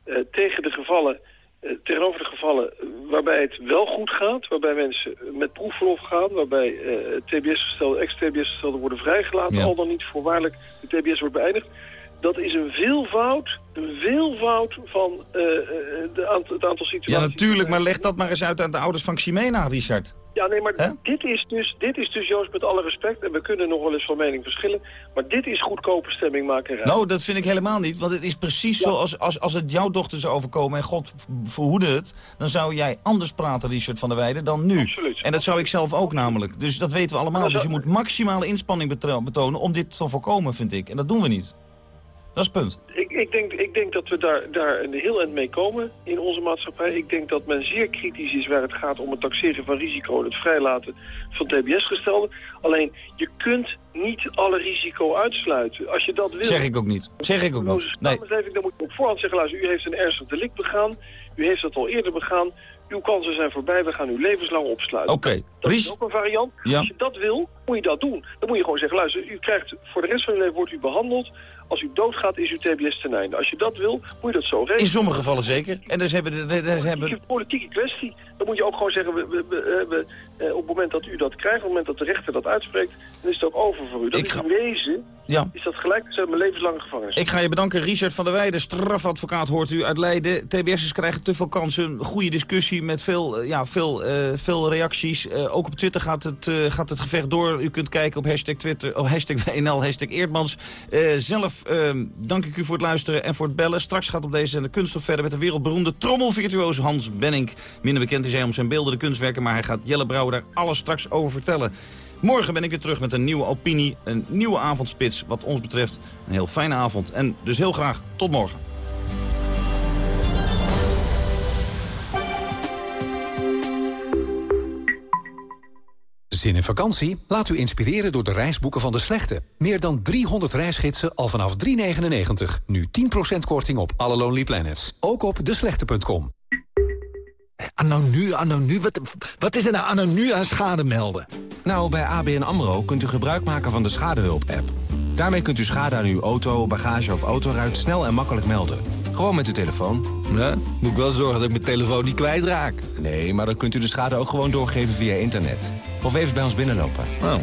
eh, tegen de gevallen, eh, tegenover de gevallen waarbij het wel goed gaat... waarbij mensen met proefverlof gaan, waarbij eh TBS-gestelde, ex-TBS-gestelden worden vrijgelaten... Ja. al dan niet voorwaardelijk de TBS wordt beëindigd... Dat is een veelvoud, een veelvoud van de het aantal situaties. Ja, natuurlijk, maar leg dat maar eens uit aan de ouders van Ximena, Richard. Ja, nee, maar dit is, dus, dit is dus, Joost, met alle respect... en we kunnen nog wel eens van mening verschillen... maar dit is goedkope stemmingmakerij. Nou, dat vind ik helemaal niet. Want het is precies zoals als, als het jouw dochter zou overkomen... en God verhoede het... dan zou jij anders praten, Richard van der Weijden, dan nu. Absoluut. En dat zou ik zelf ook namelijk. Dus dat weten we allemaal. Dus je moet maximale inspanning betonen... om dit te voorkomen, vind ik. En dat doen we niet. Dat is het punt. Ik, ik, denk, ik denk dat we daar, daar een heel eind mee komen in onze maatschappij. Ik denk dat men zeer kritisch is waar het gaat om het taxeren van risico... en het vrijlaten van TBS-gestelden. Alleen, je kunt niet alle risico uitsluiten. Als je dat wil... Zeg ik ook niet. Zeg ik ook niet. Nee. Dan moet je op voorhand zeggen... luister, u heeft een ernstig delict begaan. U heeft dat al eerder begaan. uw kansen zijn voorbij, we gaan u levenslang opsluiten. Oké, Dat is ook een variant. Ja. Als je dat wil, moet je dat doen. Dan moet je gewoon zeggen, luister, u krijgt voor de rest van uw leven wordt u behandeld. Als u doodgaat, is uw TBS ten einde. Als je dat wil, moet je dat zo regelen. In sommige gevallen zeker. En dus hebben... de- Het is hebben... een politieke kwestie. Dan moet je ook gewoon zeggen, we, we, we, eh, we, eh, op het moment dat u dat krijgt, op het moment dat de rechter dat uitspreekt, dan is het ook over voor u. Dat Ik is ga- in wezen, Ja. is dat gelijk met mijn levenslange gevangenis. Ik ga je bedanken, Richard van der Weijden, strafadvocaat hoort u uit Leiden. TBS'ers krijgen te veel kansen, een goede discussie met veel, eh, ja, veel, eh, veel reacties. Ook op Twitter gaat het, gaat het gevecht door. U kunt kijken op hashtag Twitter, oh, hashtag WNL, hashtag Eerdmans. Zelf eh, dank ik u voor het luisteren en voor het bellen. Straks gaat op deze zender Kunststof verder met de wereldberoemde trommelvirtuoos Hans Benning. Minder bekend is hij om zijn beelden, de kunstwerken, maar hij gaat Jelle Brouwer daar alles straks over vertellen. Morgen ben ik weer terug met een nieuwe opinie, een nieuwe avondspits. Wat ons betreft een heel fijne avond. En dus heel graag tot morgen. Zin in vakantie? Laat u inspireren door de reisboeken van De Slechte. Meer dan 300 reisgidsen al vanaf 3,99. Nu 10% korting op alle Lonely Planets. Ook op deslechte.com. Anno nu, anno nu, wat, wat is er nou anno nu aan schade melden? Nou, bij ABN AMRO kunt u gebruik maken van de Schadehulp-app. Daarmee kunt u schade aan uw auto, bagage of autoruit snel en makkelijk melden. Gewoon met uw telefoon. Ja, moet ik wel zorgen dat ik mijn telefoon niet kwijtraak. Nee, maar dan kunt u de schade ook gewoon doorgeven via internet. Of even bij ons binnenlopen. Oh,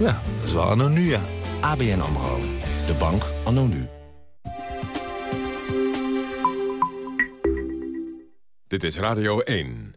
ja, dat is wel anno nu, ja. ABN AMRO. De bank anno nu. Dit is Radio 1.